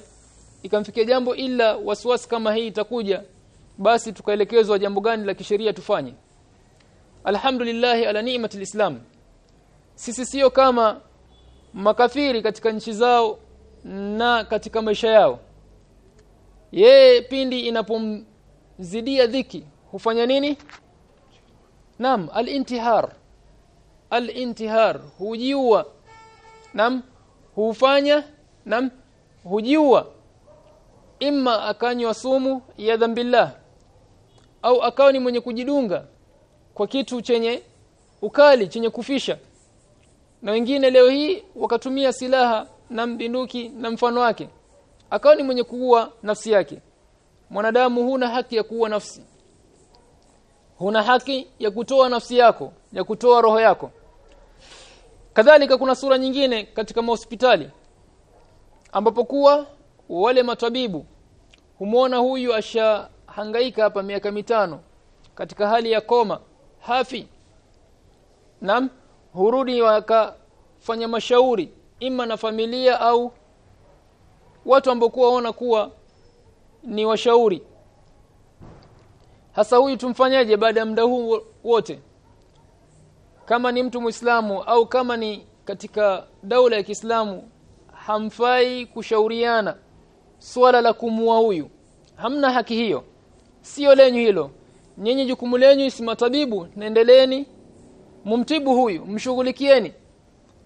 A: ikamfikia jambo ila wasiwasi kama hii itakuja basi tukaelekezwa jambo gani la kisheria tufanye. Alhamdulillah ala ni'matil islam. Sisi sio kama makafiri katika nchi zao na katika maisha yao yeye pindi inapomzidia dhiki hufanya nini? Nam al-intihar. Al-intihar hujiua. Nam hufanya nam hujiua. Imma akanywa sumu ya dhambillah. Au akawa ni mwenye kujidunga kwa kitu chenye ukali chenye kufisha. Na wengine leo hii wakatumia silaha na mbinduki na mfano wake akawa ni mwenye kuua nafsi yake. Mwanadamu huna haki ya kuua nafsi. Huna haki ya kutoa nafsi yako ya kutoa roho yako. Kadhalika kuna sura nyingine katika mahospitali ambapo kuwa wale matabibu humwona huyu ashahangaika hapa miaka mitano katika hali ya koma hafi. Nam hurudi wakafanya mashauri ima na familia au watu ambao waona kuwa ni washauri. Hasa huyu tumfanyaje baada ya muda huu wote? Kama ni mtu Muislamu au kama ni katika daula ya Kiislamu hamfai kushauriana swala la kumua huyu. Hamna haki hiyo. Sio lenyu hilo. Nyinyi jukumu lenyu si matabibu. Naendeleeni mumtibu huyu mshughulikieni.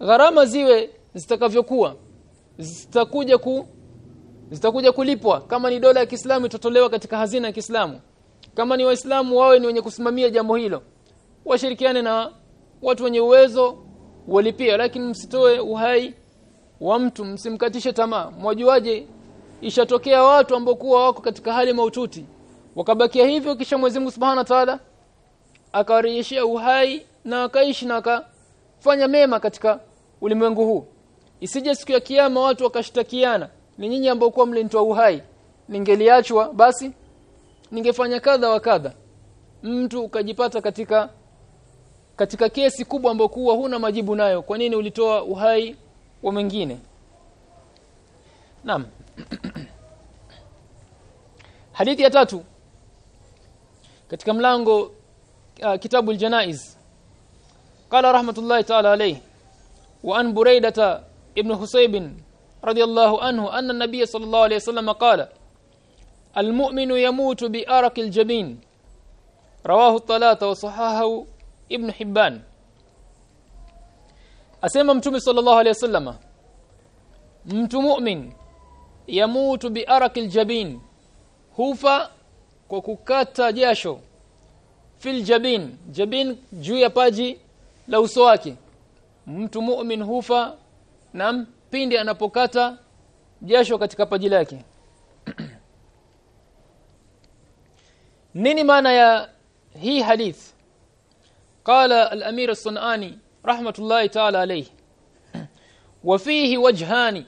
A: Gharama ziwe zitakavyokuwa. Zitakuja ku zitakuja kulipwa. Kama ni dola ya Kiislamu itotolewa katika hazina ya Kiislamu. Kama ni waislamu wawe ni wenye kusimamia jambo hilo. Washirikiane na watu wenye uwezo walipia lakini msitoe uhai wa mtu msimkatishe tamaa. Mwajuaje? Ishatokea watu ambao kuwa wako katika hali maututi. Wakabakia hivyo kisha Mwenyezi Mungu Subhanahu wa Ta'ala akawarejeshia uhai na akaishi na akafanya mema katika ulimwengu huu. Isije siku ya kiyama watu wakashtakiana ni nyinyi ambao kwa mlinitoa uhai ningeliachwa basi ningefanya kadha wa kadha. Mtu ukajipata katika katika kesi kubwa ambayo kuwa huna majibu nayo kwa nini ulitoa uhai wa mwingine? Naam. Hadithi ya tatu katika mlango uh, kitabu al-janaiz rahmatullahi ta'ala alayhi wa an buraidata ibn husayb radiyallahu anhu anna an-nabiy sallallahu alayhi wasallam qala المؤمن يموت بأرق الجبين رواه الثلاثة وصححه ابن حبان asema mtume sallallahu alayhi wasallam mtu mu'min yamutu biarakil jabin hufa kwa kukata jasho fil jabin jabin juu ya paji la uso wake mtu mu'min hufa na pindi anapokata jasho katika paji lake. Nini maana ya hii hadith? Qala al-amir as-sunani rahmatullahi ta'ala alayhi. Wa fihi wajhani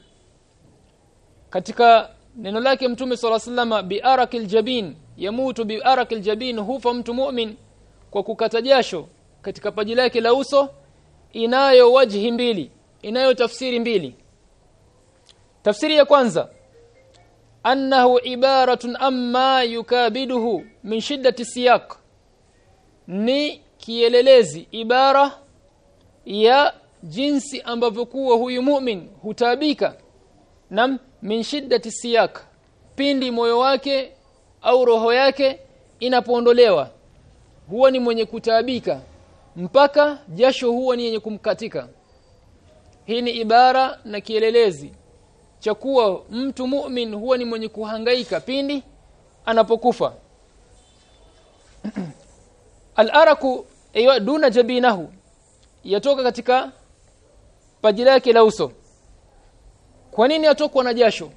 A: katika neno lake mtume sala sallama biarakil jabin yamutu bi arakil jabin hufa mtu mu'min kwa kukata jasho katika paji lake la uso inayo wajhi mbili inayo tafsiri mbili tafsiri ya kwanza. Annahu ibaratun amma yukabiduhu min shiddati siyaq. Ni kielelezi ibara ya jinsi ambavyo kuwa huyu mu'min hutabika nam min shiddati siyak pindi moyo wake au roho yake inapoondolewa huwa ni mwenye kutabika mpaka jasho huwa ni yenye kumkatika. Hii ni ibara na kielelezi cha kuwa mtu mu'min huwa ni mwenye kuhangaika pindi anapokufa. Al-araku aywa duna jabinahu yatoka katika paji lake la uso. Kwa nini atokwa na jasho?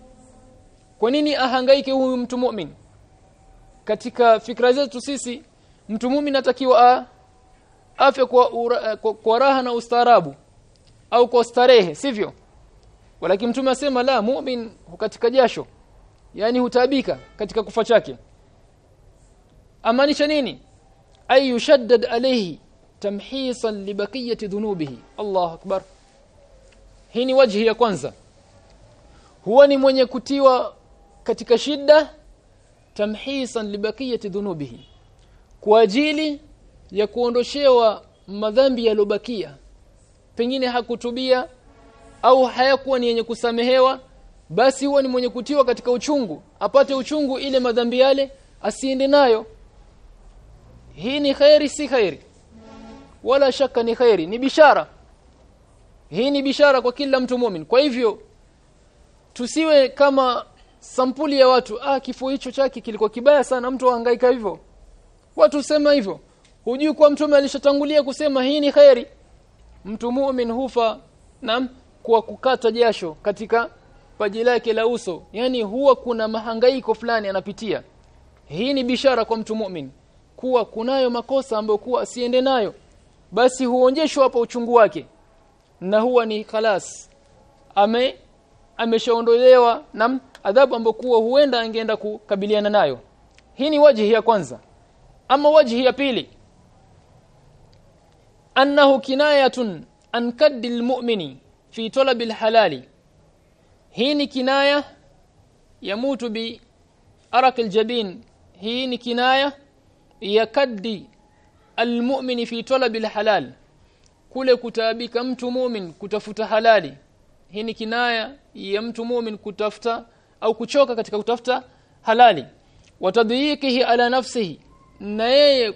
A: Kwa nini ahangaike huyu mtu mu'min? Katika fikra zetu sisi mtu mu'min atakiwa afya kwa, ura, kwa, kwa raha na ustaarabu au kwa starehe sivyo walakini mtume asema la mu'min hukatika jasho. Yani hutabika katika kufa chake. Amaanisha nini? Ay yushaddad alayhi tamhisan libaqiyati dhunubihi. Allahu akbar. Hii ni wajhi ya kwanza. Huwa ni mwenye kutiwa katika shida tamhisan libaqiyati dhunubihi. Kwa ajili ya kuondoshewa madhambi yalobakia. Pengine hakutubia au hayakuwa ni yenye kusamehewa basi huwa ni mwenye kutiwa katika uchungu apate uchungu ile madhambi yale asiende nayo. Hii ni khairi si khairi? Wala shaka ni khairi ni bishara. Hii ni bishara kwa kila mtu mumin. Kwa hivyo tusiwe kama sampuli ya watu ah kifo hicho chake kilikuwa kibaya sana mtu ahangaika hivyo. Watu sema hivyo. Hujui kwa mtume alishatangulia kusema hii ni khairi. Mtu mumin hufa na kwa kukata jasho katika paji lake la uso. Yani huwa kuna mahangaiko fulani anapitia. Hii ni bishara kwa mtu mumin kuwa kunayo makosa ambayo kuwa asiende nayo. Basi huonjeshwa hapa uchungu wake. Na huwa ni khalas. Ame ameshaondolewa na adhabu ambayo kuwa huenda angeenda kukabiliana nayo. Hii ni wajihi ya kwanza. Ama wajihi ya pili. Annahu kinayatun an kaddi almu'mini fi talabil alhalali hii ni kinaya yamutu bi arak aljabin hii ni kinaya ya kaddi almu'min fi talabil alhalal kule kutabika mtu mumin kutafuta halali. Hii ni kinaya ya mtu mumin kutafuta au kuchoka katika kutafuta halali. Watadhikihi ala nafsihi na yeye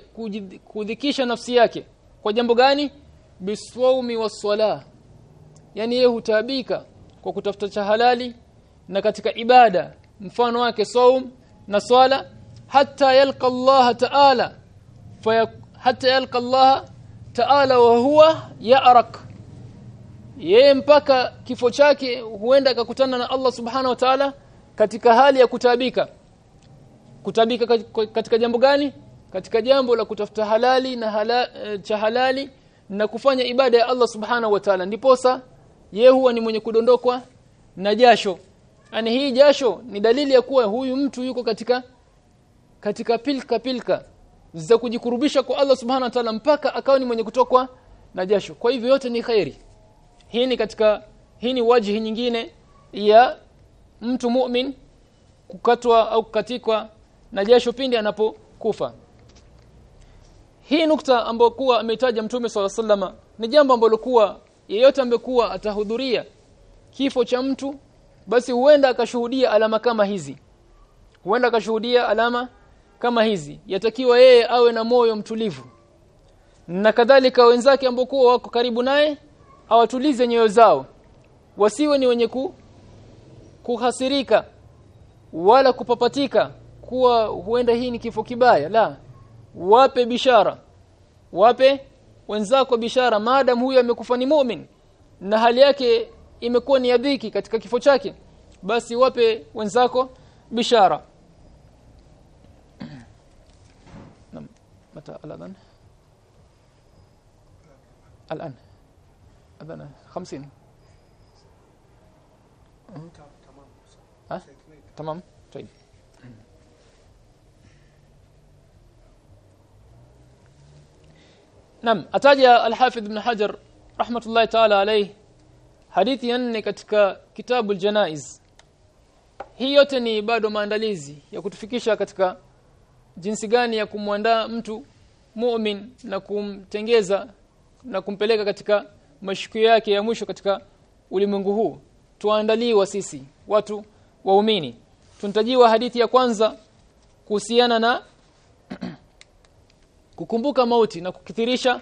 A: kudhikisha nafsi yake. Kwa jambo gani? Bisawmi waswala yani yeye hutaabika kwa kutafuta cha halali na katika ibada mfano wake saum na swala hata yalqa Allah ta'ala hata yalqa Allah ta'ala wa huwa ya'rak yeye mpaka kifo chake huenda akakutana na Allah subhanahu wa ta'ala katika hali ya kutabika kutabika katika jambo gani? Katika jambo la kutafuta halali na hala, cha halali na kufanya ibada ya Allah subhanahu wa ta'ala. Ndiposa yeye huwa ni mwenye kudondokwa na jasho. Yani hii jasho ni dalili ya kuwa huyu mtu yuko katika katika pilka pilka za kujikurubisha kwa Allah subhanahu wa ta'ala mpaka akawa ni mwenye kutokwa na jasho. Kwa hivyo yote ni khairi. Hii ni katika hii ni wajihi nyingine ya mtu mu'min kukatwa au kukatikwa na jasho pindi anapokufa. Hii nukta ambayo kuwa ametaja mtume swalla sallama ni jambo ambalo kuwa yeyote ambekuwa atahudhuria kifo cha mtu basi huenda akashuhudia alama kama hizi. Huenda akashuhudia alama kama hizi. Yatakiwa yeye awe na moyo mtulivu. Na kadhalika wenzake ambokuwa wako karibu naye awatulize nyoyo zao. Wasiwe ni wenye ku, kuhasirika wala kupapatika kuwa huenda hii ni kifo kibaya. La wape bishara. Wape wenzako bishara maadam huyu amekufa ni mu'min na hali yake imekuwa ni adhiki katika kifo chake basi wape wenzako bishara متى الأذان الآن أذان خمسين ها تمام Naam ataja Al-Hafidh Ibn Hajar rahmatullahi ta'ala alayhi hadithi ya nne katika kitabu Al-Janaiz. Hii yote ni bado maandalizi ya kutufikisha katika jinsi gani ya kumwandaa mtu mu'min na kumtengeza na kumpeleka katika mashukio yake ya mwisho katika ulimwengu huu tuandaliwa sisi watu waumini tunatajiwa hadithi ya kwanza kuhusiana na kukumbuka mauti na kukithirisha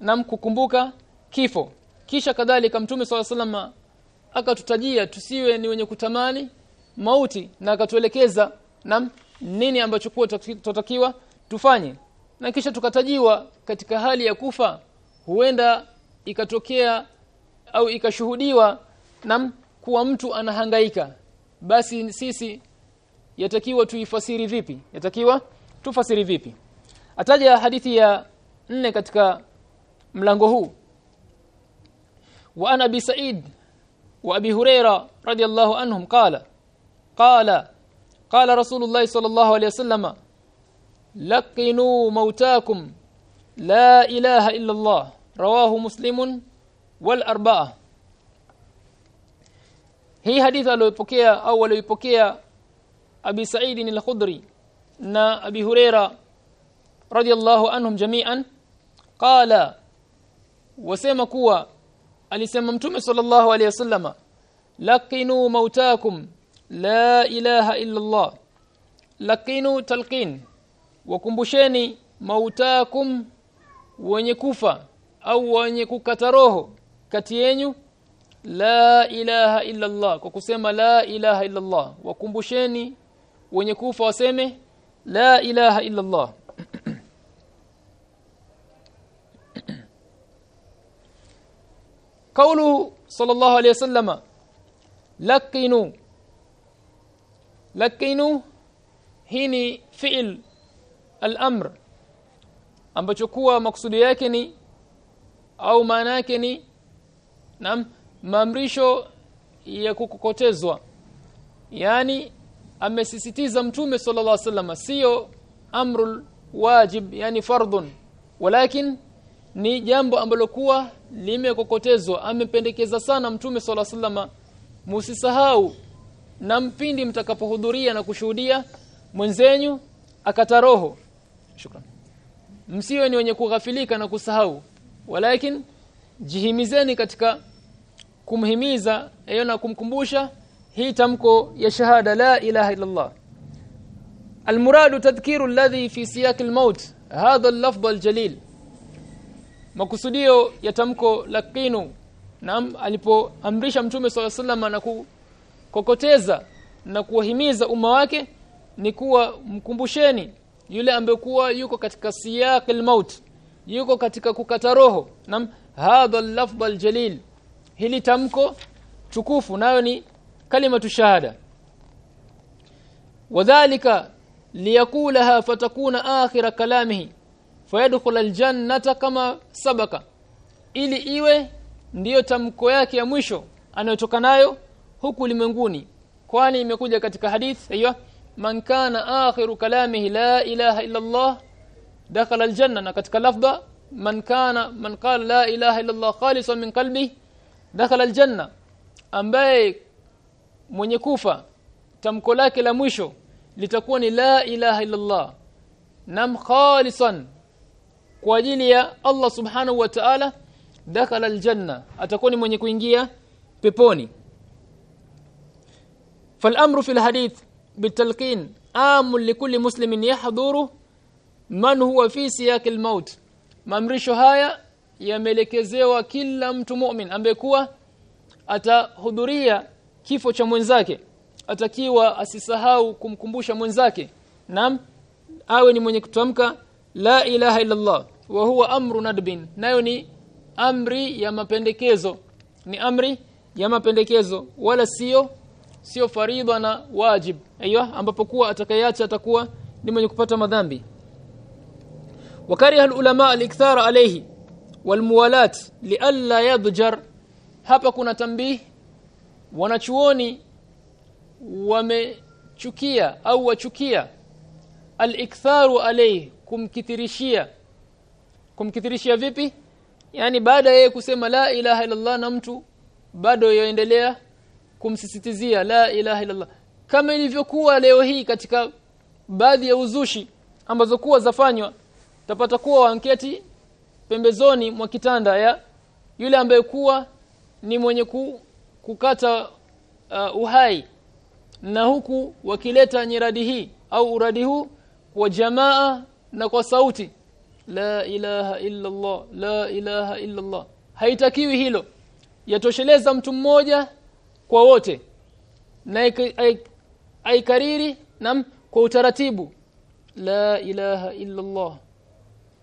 A: na kukumbuka kifo. Kisha kadhalika mtume swalla salama akatutajia tusiwe ni wenye kutamani mauti na akatuelekeza na nini ambacho kuwa tutakiwa tufanye. Na kisha tukatajiwa katika hali ya kufa huenda ikatokea au ikashuhudiwa na kuwa mtu anahangaika. Basi sisi yatakiwa tuifasiri vipi? Yatakiwa tufasiri vipi ataja hadithi ya nne katika mlango huu wa ana bi sa'id wa abi huraira radiyallahu anhum qala qala qala rasulullah sallallahu alayhi wasallam laqinu mautakum la ilaha illa Allah rawahu muslimun wal arba'a hii hadithi aliyopokea au aliyopokea Abi Sa'id al-Khudri na Abi Huraira radiyallahu anhum jami'an qala wasema kuwa alisema mtume sallallahu alayhi wasallama laqinu mautakum la ilaha illa Allah laqinu talqin wakumbusheni mautakum wenye kufa au wenye kukata roho kati yenu la ilaha illa Allah kwa kusema la ilaha illa Allah wakumbusheni wenye kufa waseme la ilaha illa Allah قوله صلى الله عليه وسلم لقنوا لقنوا hii fi'l al-amr ambacho kuwa maksudi yake ni au maana yake ni naam maamrisho ya kukokotezwa yani amesisitiza mtume sallallahu alaihi wasallam sio amrul wajib yani fardun walakin ni jambo ambalo kuwa limekokotezwa amependekeza sana mtume sallallahu alaihi wasallam musisahau na mpindi mtakapohudhuria na kushuhudia mwenzenyu akata roho shukran msiwe ni wenye kughafilika na kusahau walakin jihimizeni katika kumhimiza hiyo na kumkumbusha hii tamko ya shahada la ilaha illa Allah المراد تذكير الذي في سياق الموت هذا اللفظ الجليل makusudio ya tamko la qinu naam alipoamrisha mtume swalla sallam na kukokoteza na kuwahimiza umma wake ni kuwa mkumbusheni yule ambekuwa yuko katika siyaq maut yuko katika kukata roho. Naam hadha al-lafdh al-jalil. Hili tamko tukufu nayo ni kalimatu shahada. Wadhālika liyakulaha fatakuna akhira kalamihi fayadkhul aljannata kama sabaka ili iwe ndiyo tamko yake ya mwisho anayotoka nayo huku ulimwenguni kwani imekuja katika hadith hiyo man kana akhiru kalamihi la ilaha illa Allah dakhala aljanna na katika lafdha man kana man qala la ilaha illa Allah khalisan min qalbi dakhala aljanna ambaye mwenye kufa tamko lake la mwisho litakuwa ni la ilaha illa Allah nam khalisan kwa ajili ya Allah subhanahu wa ta'ala dakhala aljanna atakuwa ni mwenye kuingia peponi فالامر في الحديث بالتلقين عام لكل مسلم يحضر من هو في سياق الموت maamrisho haya yameelekezewa kila mtu mu'min ambaye kuwa atahudhuria kifo cha mwenzake atakiwa asisahau kumkumbusha mwenzake nam awe ni mwenye kutamka la ilaha illa Allah wa huwa amru nadbin. Nayo ni amri ya mapendekezo. Ni amri ya mapendekezo. Wala sio sio faridha na wajib. Aiyo ambapo kuwa atakayeacha atakuwa ni mwenye kupata madhambi. Wakariha ulama al-ikthar alayhi walmuwalat lialla yadjar. Hapa kuna tambii wanachuoni wamechukia au wachukia al-iktharu alayhi kumkithirishia kumkithirishia vipi? Yani baada yeye kusema la ilaha illallah na mtu bado yaendelea kumsisitizia la ilaha illallah. Kama ilivyokuwa leo hii katika baadhi ya uzushi ambazo kuwa zafanywa tapata kuwa wanketi pembezoni mwa kitanda ya yule ambaye kuwa ni mwenye ku, kukata uh, uhai. Na huku wakileta nyiradi hii au uradi huu kwa jamaa na kwa sauti la ilaha illa Allah la ilaha illa Allah haitakiwi hilo. Yatosheleza mtu mmoja kwa wote. Na aikariri nam kwa utaratibu. La ilaha illa Allah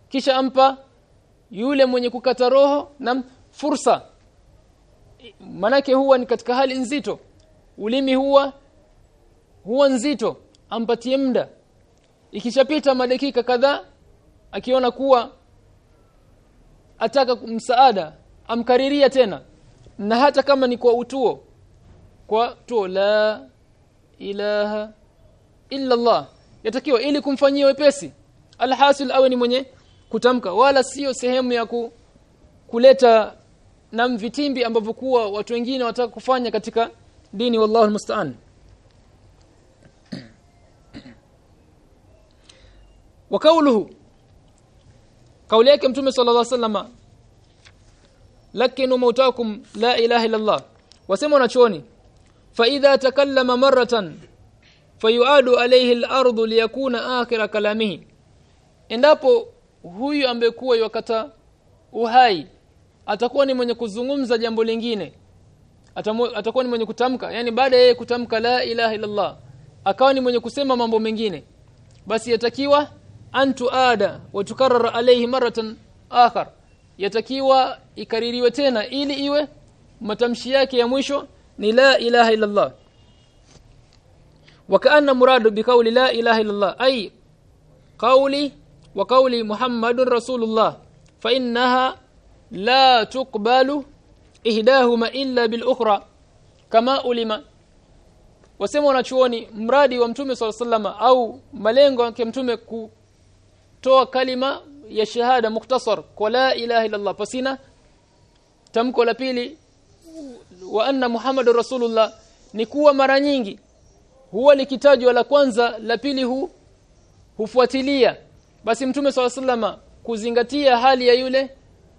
A: kisha ampa yule mwenye kukata roho nam fursa. Manake huwa ni katika hali nzito. Ulimi huwa huwa nzito. Ampatie muda. Ikishapita madakika kadhaa akiona kuwa ataka msaada amkariria tena. Na hata kama ni kwa utuo kwa tuo la ilaha illa Allah yatakiwa ili kumfanyia wepesi alhasil awe ni mwenye kutamka wala sio sehemu ya ku, kuleta na vitimbi ambavyo kuwa watu wengine wataka kufanya katika dini wallahu almusta'an. Wa kauluhu kauli yake mtume sallallahu alaihi wasallam lakinu mautakum la ilaha illa allah wasema wanachoni fa idha takallama maratan fayuadu alayhi al-ardu liyakuna akhira kalamihi. Endapo huyu ambekuwa yakata uhai atakuwa ni mwenye kuzungumza jambo lingine atakuwa ni mwenye kutamka yani baada ya yeye kutamka la ilaha illa Allah akawa ni mwenye kusema mambo mengine basi yatakiwa antu ada wa tukarrara alayhi maratan akhar yatakiwa ikaririwe tena ili iwe matamshi yake ya mwisho ni la ilaha illa Allah وكأن مراد بقول لا إله إلا الله أي قولي وقول محمد رسول الله فإنها لا تقبل إهداهما إلا بالأخرى كما ألم wasema wanachuoni mradi wa mtume swalla sallama au malengo ya mtume kutoa kalima ya shahada muktasar kwa la ilaha illa Allah pasina. Tamko la pili wa anna muhammadur rasulullah ni kuwa mara nyingi huwa likitajwa la kwanza la pili hu hufuatilia. Basi mtume swalla sallama kuzingatia hali ya yule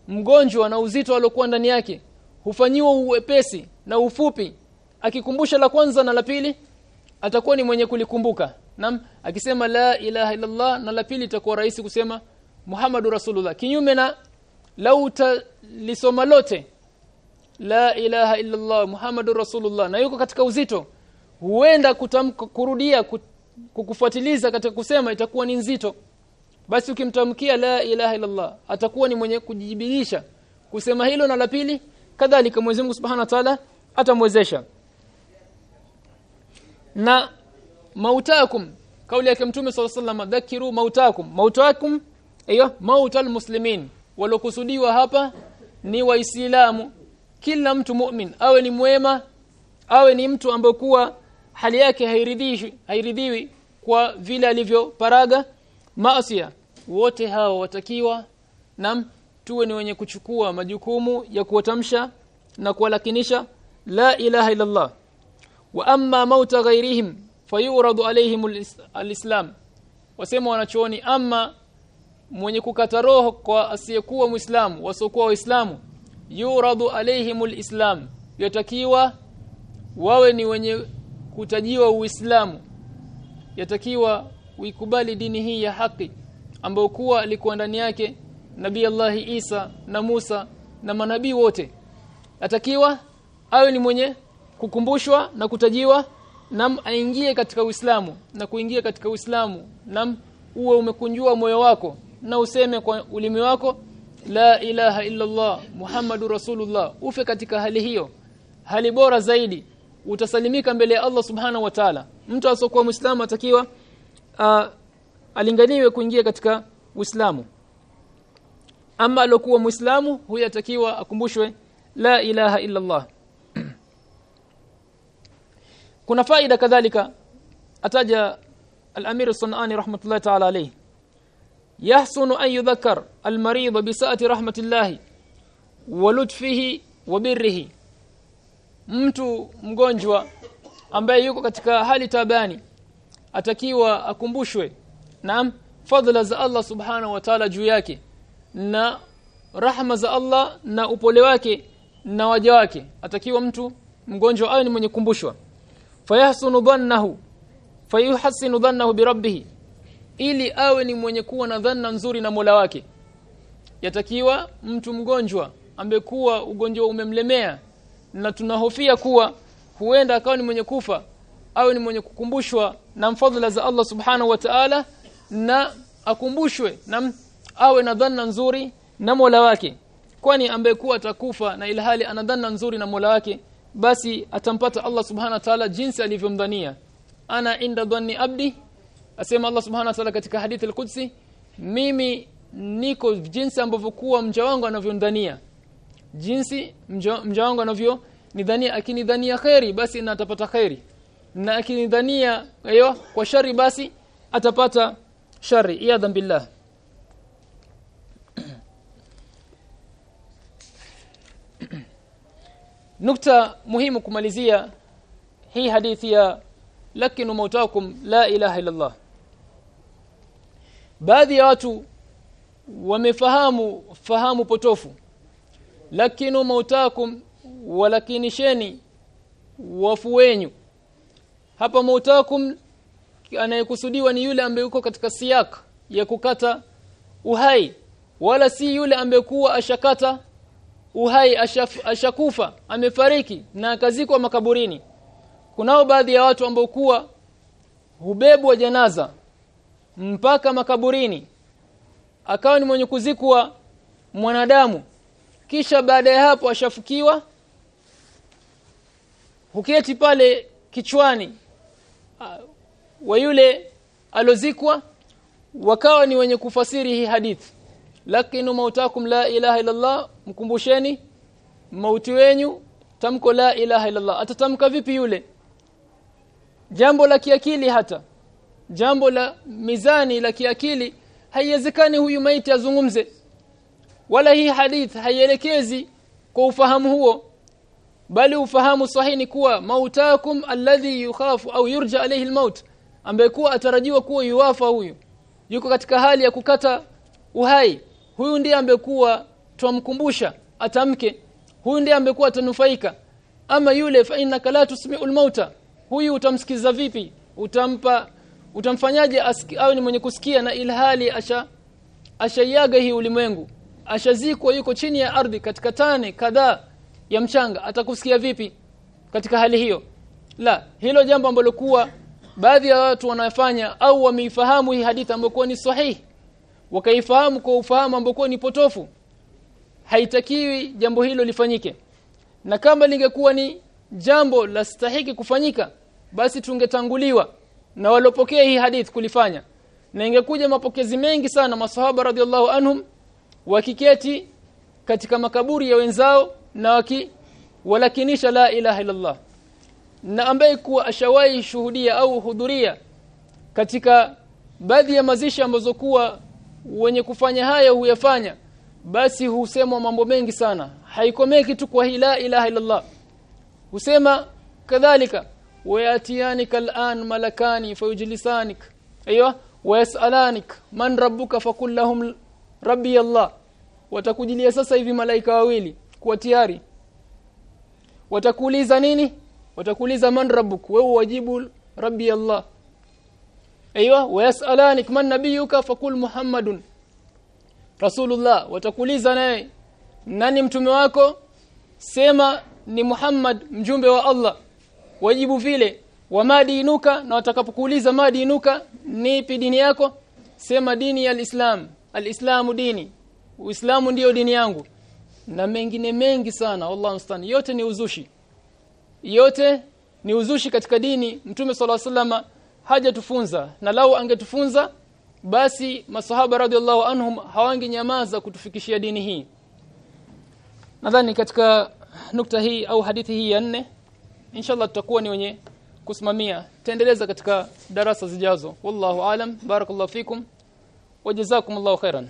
A: mgonjwa na uzito aliokuwa ndani yake hufanyiwa uwepesi na ufupi akikumbusha la kwanza na la pili atakuwa ni mwenye kulikumbuka nam akisema la ilaha illallah na la pili itakuwa rahisi kusema Muhammadu Rasulullah. Kinyume na lau lisoma lote la ilaha illallah Muhammadu Rasulullah na yuko katika uzito huenda kutamka kurudia kukufuatiliza katika kusema itakuwa ni nzito. Basi ukimtamkia la ilaha illallah atakuwa ni mwenye kujibilisha kusema hilo na la pili kadhalika Mwenyezi Mungu Subhanahu wa Ta'ala atamwezesha. Na mautakum. Kauli yake mtume sallallahu alaihi wasallam dhakiru mautakum. Mautakum aiyo mautal muslimin walokusudiwa hapa ni waislamu. Kila mtu mu'min awe ni mwema awe ni mtu ambokuwa kuwa hali yake hairidhiwi hairidhiwi kwa vile alivyo paraga maasiya wote hao watakiwa nam tuwe ni wenye kuchukua majukumu ya kuwatamsha na kuwalakinisha la ilaha illa Allah wa amma mauta ghairihim fayuradu alaihim alislam. Wasema wanachooni ama mwenye kukata roho kwa asiyekuwa muislamu wasokuwa waislamu yuradu alaihim alislam. Yatakiwa wawe ni wenye kutajiwa uislamu. Yatakiwa uikubali dini hii ya haki ambayo kuwa alikuwa ndani yake nabii Allah Isa na Musa na manabii wote. Atakiwa awe ni mwenye kukumbushwa na kutajiwa nam aingie katika Uislamu na kuingia katika Uislamu nam uwe umekunjua moyo wako na useme kwa ulimi wako la ilaha illa Allah Muhammadur Rasulullah ufe katika hali hiyo. Hali bora zaidi utasalimika mbele ya Allah subhanahu wa ta'ala. Mtu asokuwa muislamu atakiwa uh, alinganiwe kuingia katika Uislamu. Ama alokuwa muislamu huyo atakiwa akumbushwe la ilaha illa Allah kuna faida kadhalika. Ataja as-Sunani rahmatullahi ta'ala alayhi. Yahsunu an yudhakkar al-marid bi sa'ati rahmatillah wa lutfihi wa birrihi. Mtu mgonjwa ambaye yuko katika hali tabani atakiwa akumbushwe naam fadhila za Allah subhanahu wa ta'ala juu yake na rahma za Allah na upole wake na waja wake. Atakiwa mtu mgonjwa awe ni mwenye kumbushwa fayahsunu dhannahu fayuhassinu dhannahu birabbih ili awe ni mwenye kuwa na dhanna nzuri na Mola wake. Yatakiwa mtu mgonjwa ambekuwa ugonjwa umemlemea na tunahofia kuwa huenda akawa ni mwenye kufa awe ni mwenye kukumbushwa na mfadhila za Allah subhanahu wa ta'ala na akumbushwe na awe na dhanna nzuri na Mola wake. Kwani ambekuwa atakufa na ilhali ana dhanna nzuri na Mola wake basi atampata Allah subhana wa ta'ala jinsi alivyomdhania. Ana inda dhanni abdi asema Allah subhana wa ta'ala katika hadithi al-Qudsi mimi niko jinsi ambavyo kuwa mja wangu anavyondhania jinsi mja, wangu anavyo nidhania akinidhania khairi basi na atapata khairi na akinidhania hiyo kwa shari basi atapata shari. Iyadhan billah nukta muhimu kumalizia hii hadithi ya lakinu mautakum la ilaha illa Allah baadhi ya watu wamefahamu fahamu potofu. Lakinu mautakum walakinisheni wafu wenyu. Hapa mautakum anayekusudiwa ni yule ambaye yuko katika siyak ya kukata uhai wala si yule ambaye kuwa ashakata uhai ashaf, ashakufa amefariki na akazikwa makaburini. Kunao baadhi ya watu ambao kuwa hubebwa janaza mpaka makaburini. Akawa ni mwenye kuzikwa mwanadamu. Kisha baada ya hapo ashafukiwa huketi pale kichwani wa yule alozikwa. Wakawa ni wenye kufasiri hii hadithi. Lakini mautakum la ilaha illallah mkumbusheni mauti wenyu tamko la ilaha illallah. Atatamka vipi yule? Jambo la kiakili hata. Jambo la mizani la kiakili haiwezekani huyu maiti azungumze. Wala hii hadith haielekezi kwa ufahamu huo. Bali ufahamu sahihi ni kuwa mautakum alladhi yukhafu au yurja alayhi almaut ambaye kuwa atarajiwa kuwa yuwafa huyu yuko katika hali ya kukata uhai. Huyu ndiye ambaye kuwa twamkumbusha atamke huyu ndiye amekuwa kuwa atanufaika. Ama yule fa innaka la tusmi'ul mauta huyu utamsikiza vipi? Utampa utamfanyaje awe ni mwenye kusikia na ilhali asha ashayaga hii ulimwengu? Ashazikwa yuko chini ya ardhi katika tane kadhaa ya mchanga. Atakusikia vipi katika hali hiyo? La hilo jambo ambalo kuwa baadhi ya watu wanafanya au wameifahamu hii hadithi ambayo ni sahihi. Wakaifahamu kwa ufahamu ambao ni potofu haitakiwi jambo hilo lifanyike. Na kama lingekuwa ni jambo la stahiki kufanyika basi tungetanguliwa na walopokea hii hadith kulifanya. Na ingekuja mapokezi mengi sana masahaba radhiallahu anhum wakiketi katika makaburi ya wenzao na waki walakinisha la ilaha illallah. Na ambaye kuwa ashawahi shuhudia au hudhuria katika baadhi ya mazishi ambazo kuwa wenye kufanya haya huyafanya basi husemwa mambo mengi sana. Haikomeki tu kwa la ilaha illallah. Husema kadhalika wayatianika al'an malakani fayujlisanik. Aywa wayasalanik man rabbuka fakul lahum rabbi allah watakujilia sasa hivi malaika wawili kuwa tayari. Watakuuliza nini? Watakuuliza man rabbuk wewe wajibu rabbi allah aywa wayasalanik man nabiyuka fakul muhammadun rasulullah watakuuliza naye nani mtume wako? Sema ni muhammad mjumbe wa allah. Wajibu vile wa madinuka na watakapokuuliza madinuka nipi dini yako? Sema dini ya alislam. Alislamu dini. Uislamu ndiyo dini yangu. Na mengine mengi sana wallahu mstani yote ni uzushi. Yote ni uzushi katika dini mtume sala sallama hajatufunza na lau angetufunza basi masahaba radhiallahu anhum hawangi nyamaza kutufikishia dini hii. Nadhani katika nukta hii au hadithi hii ya nne inshallah tutakuwa ni wenye kusimamia. Taendeleza katika darasa zijazo. Wallahu alam barakallahu fikum wajazakumullahu khairan